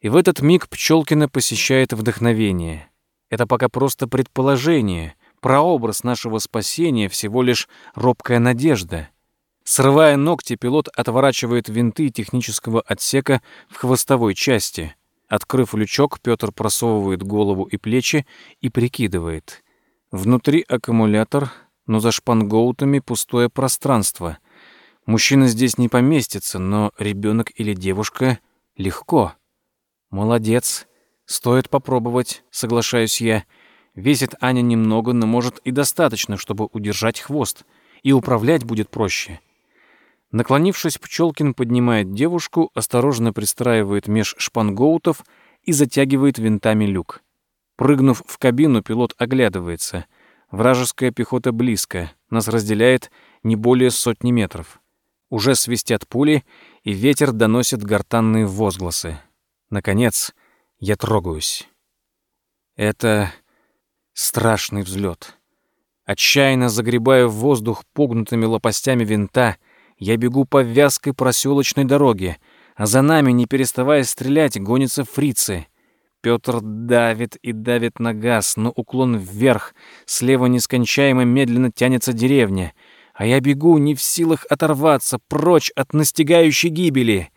И в этот миг Пчелкина посещает вдохновение. Это пока просто предположение, прообраз нашего спасения, всего лишь робкая надежда. Срывая ногти, пилот отворачивает винты технического отсека в хвостовой части. Открыв лючок, Петр просовывает голову и плечи и прикидывает. Внутри аккумулятор, но за шпангоутами пустое пространство. Мужчина здесь не поместится, но ребенок или девушка — легко. Молодец. Стоит попробовать, соглашаюсь я. Весит Аня немного, но может и достаточно, чтобы удержать хвост. И управлять будет проще. Наклонившись, Пчелкин поднимает девушку, осторожно пристраивает меж шпангоутов и затягивает винтами люк. Прыгнув в кабину, пилот оглядывается. Вражеская пехота близко, нас разделяет не более сотни метров. Уже свистят пули, и ветер доносит гортанные возгласы. Наконец, я трогаюсь. Это страшный взлет. Отчаянно загребая в воздух погнутыми лопастями винта, я бегу по вязкой проселочной дороге, а за нами, не переставая стрелять, гонятся фрицы. Петр давит и давит на газ, но уклон вверх, слева нескончаемо медленно тянется деревня, а я бегу не в силах оторваться, прочь от настигающей гибели.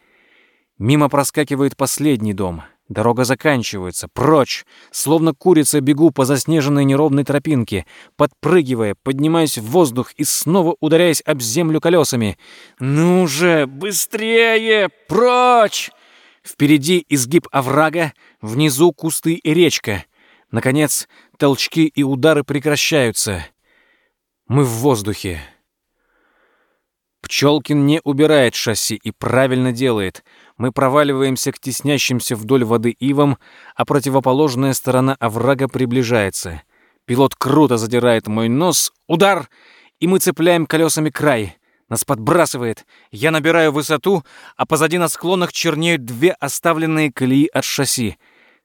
Мимо проскакивает последний дом — Дорога заканчивается. Прочь! Словно курица бегу по заснеженной неровной тропинке, подпрыгивая, поднимаясь в воздух и снова ударяясь об землю колесами. «Ну же, быстрее! Прочь!» Впереди изгиб оврага, внизу кусты и речка. Наконец, толчки и удары прекращаются. Мы в воздухе. Пчелкин не убирает шасси и правильно делает — мы проваливаемся к теснящимся вдоль воды ивам, а противоположная сторона оврага приближается. Пилот круто задирает мой нос, удар, и мы цепляем колесами край. Нас подбрасывает. Я набираю высоту, а позади на склонах чернеют две оставленные колеи от шасси.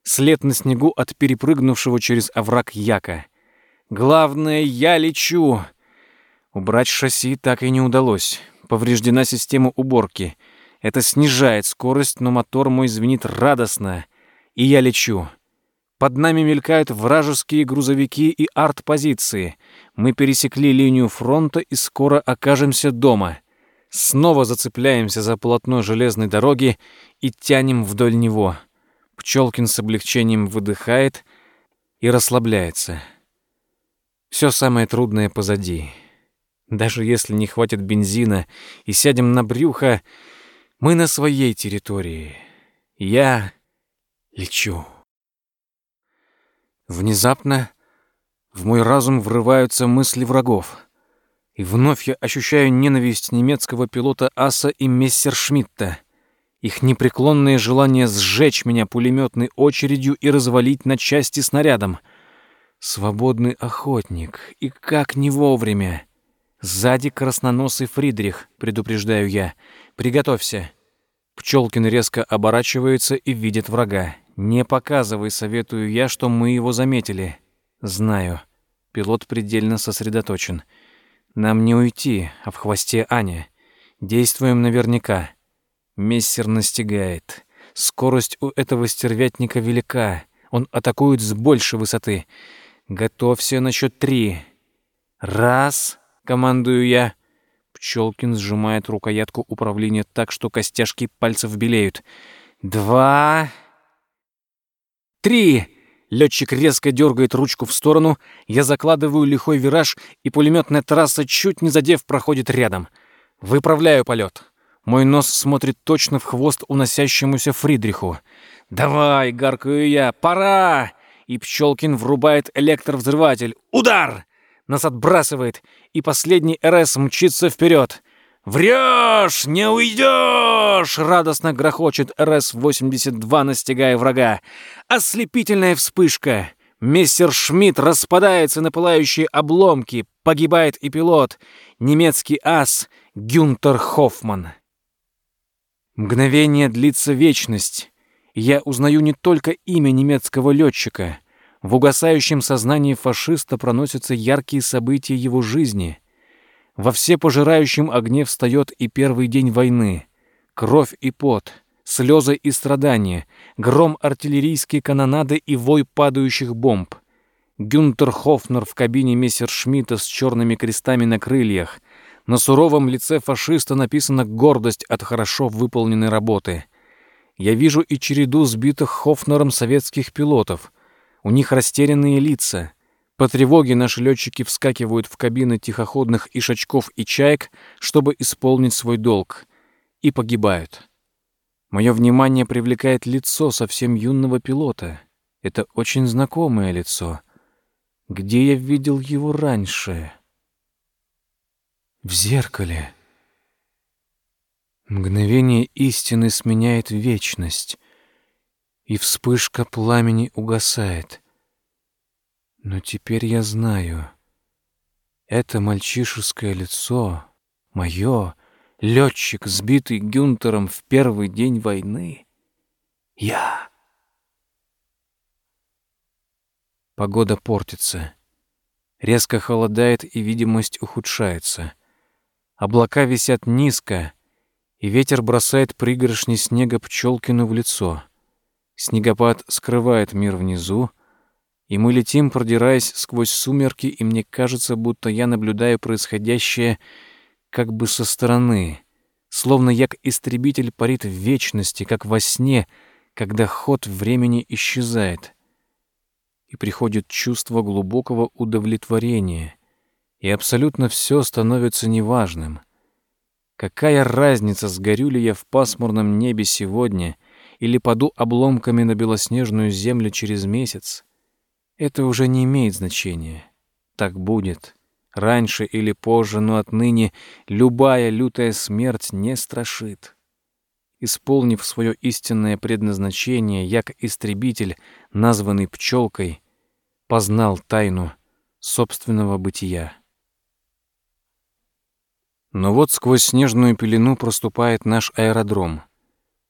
След на снегу от перепрыгнувшего через овраг яка. Главное, я лечу. Убрать шасси так и не удалось. Повреждена система уборки — это снижает скорость, но мотор мой звенит радостно, и я лечу. Под нами мелькают вражеские грузовики и арт-позиции. Мы пересекли линию фронта и скоро окажемся дома. Снова зацепляемся за полотно железной дороги и тянем вдоль него. Пчелкин с облегчением выдыхает и расслабляется. Все самое трудное позади. Даже если не хватит бензина и сядем на брюхо, мы на своей территории. Я лечу. Внезапно в мой разум врываются мысли врагов. И вновь я ощущаю ненависть немецкого пилота Аса и Мессершмитта. Их непреклонное желание сжечь меня пулеметной очередью и развалить на части снарядом. Свободный охотник. И как не вовремя. Сзади красноносый Фридрих, предупреждаю я. Приготовься. Пчелкин резко оборачивается и видит врага. Не показывай, советую я, что мы его заметили. Знаю. Пилот предельно сосредоточен. Нам не уйти, а в хвосте Аня. Действуем наверняка. Мессер настигает. Скорость у этого стервятника велика. Он атакует с большей высоты. Готовься на счет три. Раз, командую я. Пчелкин сжимает рукоятку управления так, что костяшки пальцев белеют. Два. Три. Летчик резко дергает ручку в сторону, я закладываю лихой вираж, и пулеметная трасса, чуть не задев, проходит рядом. Выправляю полет. Мой нос смотрит точно в хвост уносящемуся Фридриху. «Давай!» — гаркаю я. «Пора!» И Пчелкин врубает электровзрыватель. «Удар!» Нас отбрасывает, и последний РС мчится вперед. «Врешь! Не уйдешь!» — радостно грохочет РС-82, настигая врага. Ослепительная вспышка. Мессер Шмидт распадается на пылающие обломки. Погибает и пилот. Немецкий ас Гюнтер Хоффман. Мгновение длится вечность. Я узнаю не только имя немецкого летчика. В угасающем сознании фашиста проносятся яркие события его жизни — во всепожирающем огне встает и первый день войны. Кровь и пот, слезы и страдания, гром артиллерийской канонады и вой падающих бомб. Гюнтер Хофнер в кабине мессершмитта с черными крестами на крыльях. На суровом лице фашиста написана гордость от хорошо выполненной работы. Я вижу и череду сбитых Хофнером советских пилотов. У них растерянные лица — по тревоге наши летчики вскакивают в кабины тихоходных ишачков и чаек, чтобы исполнить свой долг, и погибают. Мое внимание привлекает лицо совсем юного пилота. Это очень знакомое лицо. Где я видел его раньше? В зеркале. Мгновение истины сменяет вечность, и вспышка пламени угасает — но теперь я знаю. Это мальчишеское лицо, мое, летчик, сбитый Гюнтером в первый день войны. Я. Погода портится. Резко холодает, и видимость ухудшается. Облака висят низко, и ветер бросает пригоршни снега Пчелкину в лицо. Снегопад скрывает мир внизу, и мы летим, продираясь сквозь сумерки, и мне кажется, будто я наблюдаю происходящее как бы со стороны, словно як истребитель парит в вечности, как во сне, когда ход времени исчезает. И приходит чувство глубокого удовлетворения, и абсолютно все становится неважным. Какая разница, сгорю ли я в пасмурном небе сегодня или паду обломками на белоснежную землю через месяц? Это уже не имеет значения. Так будет. Раньше или позже, но отныне любая лютая смерть не страшит. Исполнив свое истинное предназначение, як истребитель, названный пчелкой, познал тайну собственного бытия. Но вот сквозь снежную пелену проступает наш аэродром.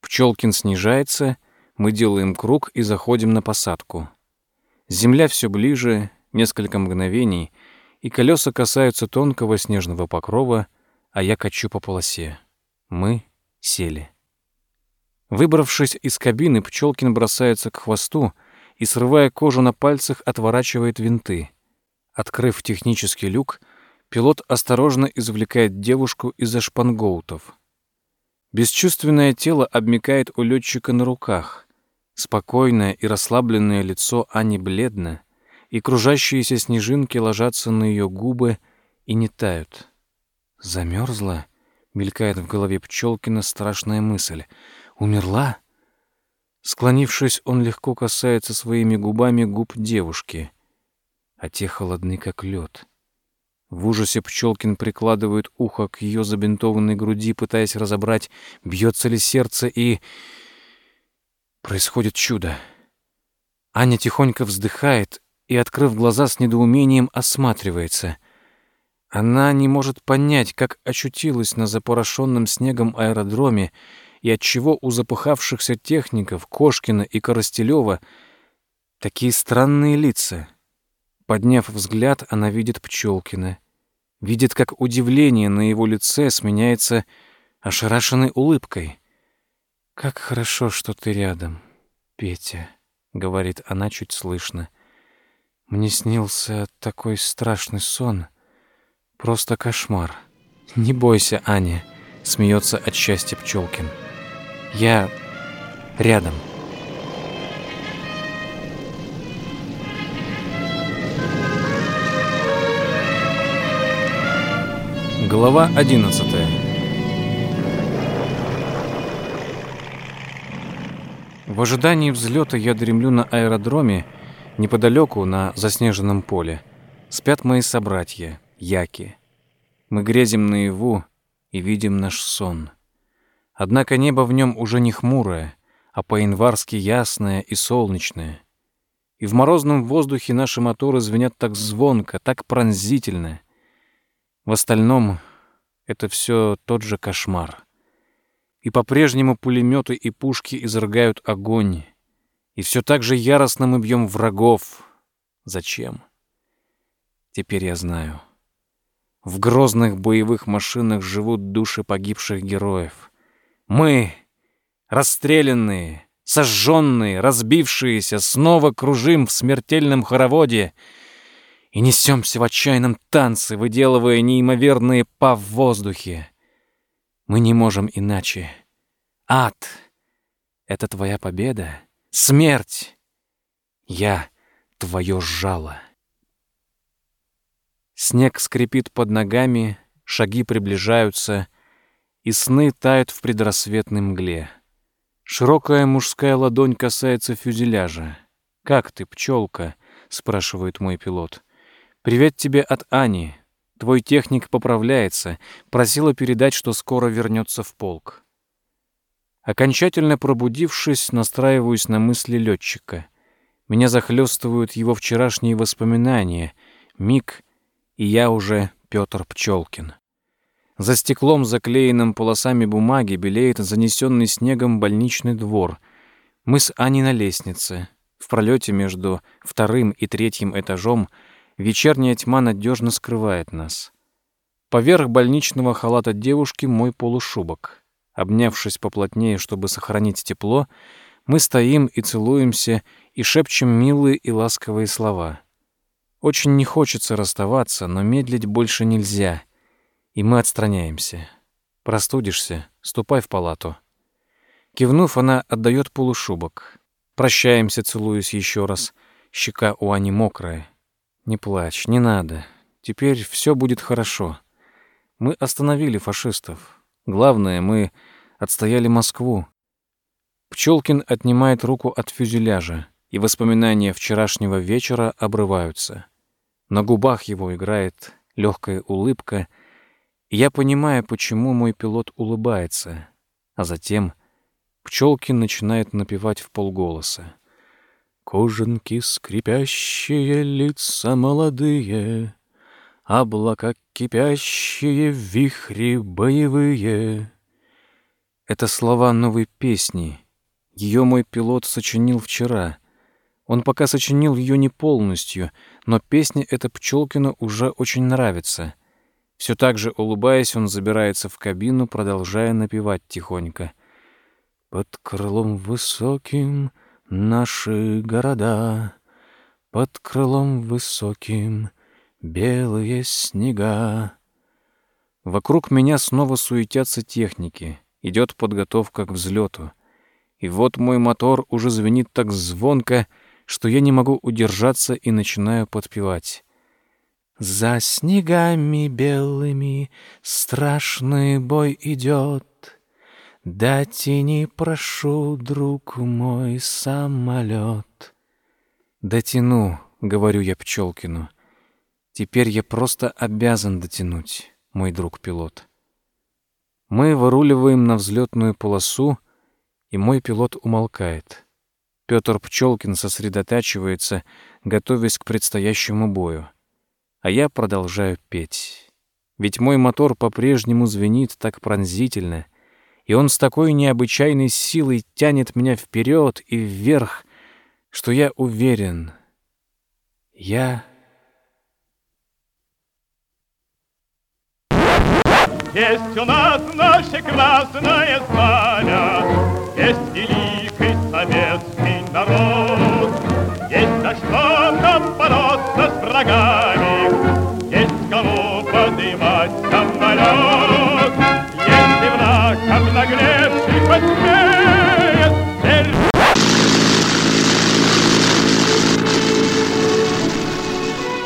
Пчелкин снижается, мы делаем круг и заходим на посадку. Земля все ближе, несколько мгновений, и колеса касаются тонкого снежного покрова, а я качу по полосе. Мы сели. Выбравшись из кабины, Пчелкин бросается к хвосту и, срывая кожу на пальцах, отворачивает винты. Открыв технический люк, пилот осторожно извлекает девушку из-за шпангоутов. Бесчувственное тело обмикает у летчика на руках. Спокойное и расслабленное лицо Ани бледно, и кружащиеся снежинки ложатся на ее губы и не тают. Замерзла? мелькает в голове Пчелкина страшная мысль. Умерла? Склонившись, он легко касается своими губами губ девушки, а те холодны, как лед. В ужасе Пчелкин прикладывает ухо к ее забинтованной груди, пытаясь разобрать, бьется ли сердце, и... Происходит чудо. Аня тихонько вздыхает и, открыв глаза с недоумением, осматривается. Она не может понять, как очутилась на запорошенном снегом аэродроме и отчего у запыхавшихся техников Кошкина и Коростелева такие странные лица. Подняв взгляд, она видит Пчелкина видит, как удивление на его лице сменяется ошарашенной улыбкой. «Как хорошо, что ты рядом, Петя», — говорит она чуть слышно. «Мне снился такой страшный сон. Просто кошмар. Не бойся, Аня», — смеется от счастья Пчелкин. «Я рядом». Глава 11 В ожидании взлета я дремлю на аэродроме, неподалеку на заснеженном поле. Спят мои собратья, яки. Мы грезим наяву и видим наш сон. Однако небо в нем уже не хмурое, а по-январски ясное и солнечное. И в морозном воздухе наши моторы звенят так звонко, так пронзительно, в остальном это все тот же кошмар. И по-прежнему пулеметы и пушки изрыгают огонь. И все так же яростно мы бьем врагов. Зачем? Теперь я знаю. В грозных боевых машинах живут души погибших героев. Мы, расстрелянные, сожженные, разбившиеся, снова кружим в смертельном хороводе — и несемся в отчаянном танце, выделывая неимоверные па в воздухе. Мы не можем иначе. Ад — это твоя победа, смерть. Я — твое жало. Снег скрипит под ногами, шаги приближаются, и сны тают в предрассветной мгле. Широкая мужская ладонь касается фюзеляжа. «Как ты, пчелка?» — спрашивает мой пилот. «Привет тебе от Ани. Твой техник поправляется. Просила передать, что скоро вернется в полк». Окончательно пробудившись, настраиваюсь на мысли летчика. Меня захлестывают его вчерашние воспоминания. Миг, и я уже Петр Пчелкин. За стеклом, заклеенным полосами бумаги, белеет занесенный снегом больничный двор. Мы с Аней на лестнице. В пролете между вторым и третьим этажом — Вечерняя тьма надежно скрывает нас. Поверх больничного халата девушки мой полушубок. Обнявшись поплотнее, чтобы сохранить тепло, мы стоим и целуемся и шепчем милые и ласковые слова. Очень не хочется расставаться, но медлить больше нельзя, и мы отстраняемся. Простудишься, ступай в палату. Кивнув, она отдает полушубок. Прощаемся, целуюсь еще раз. Щека у Ани мокрая. Не плачь, не надо. Теперь все будет хорошо. Мы остановили фашистов. Главное, мы отстояли Москву. Пчелкин отнимает руку от фюзеляжа, и воспоминания вчерашнего вечера обрываются. На губах его играет легкая улыбка, и я понимаю, почему мой пилот улыбается. А затем Пчелкин начинает напевать в полголоса. Кожанки скрипящие, лица молодые, Облака кипящие, вихри боевые. Это слова новой песни. Ее мой пилот сочинил вчера. Он пока сочинил ее не полностью, но песня эта Пчелкину уже очень нравится. Все так же улыбаясь, он забирается в кабину, продолжая напевать тихонько. «Под крылом высоким...» Наши города под крылом высоким, белые снега. Вокруг меня снова суетятся техники, идет подготовка к взлету. И вот мой мотор уже звенит так звонко, что я не могу удержаться и начинаю подпевать. За снегами белыми страшный бой идет. Да тяни, прошу, друг мой, самолет. Дотяну, говорю я Пчелкину. Теперь я просто обязан дотянуть, мой друг пилот. Мы выруливаем на взлетную полосу, и мой пилот умолкает. Петр Пчелкин сосредотачивается, готовясь к предстоящему бою. А я продолжаю петь. Ведь мой мотор по-прежнему звенит так пронзительно — и он с такой необычайной силой тянет меня вперед и вверх, что я уверен, я... Есть у нас наше красное знамя, Есть великий советский народ, Есть за что нам бороться с врагами,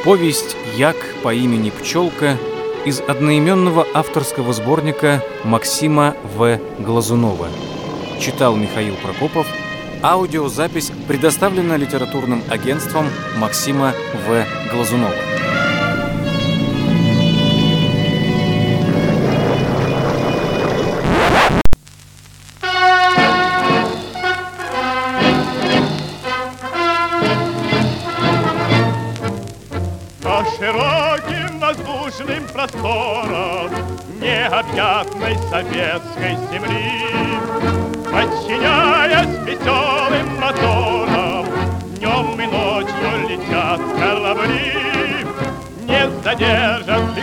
Повесть «Як по имени Пчелка» из одноименного авторского сборника Максима В. Глазунова. Читал Михаил Прокопов. Аудиозапись предоставлена литературным агентством Максима В. Глазунова. широким воздушным простором необъятной советской земли. Подчиняясь веселым моторам, днем и ночью летят корабли, не задержат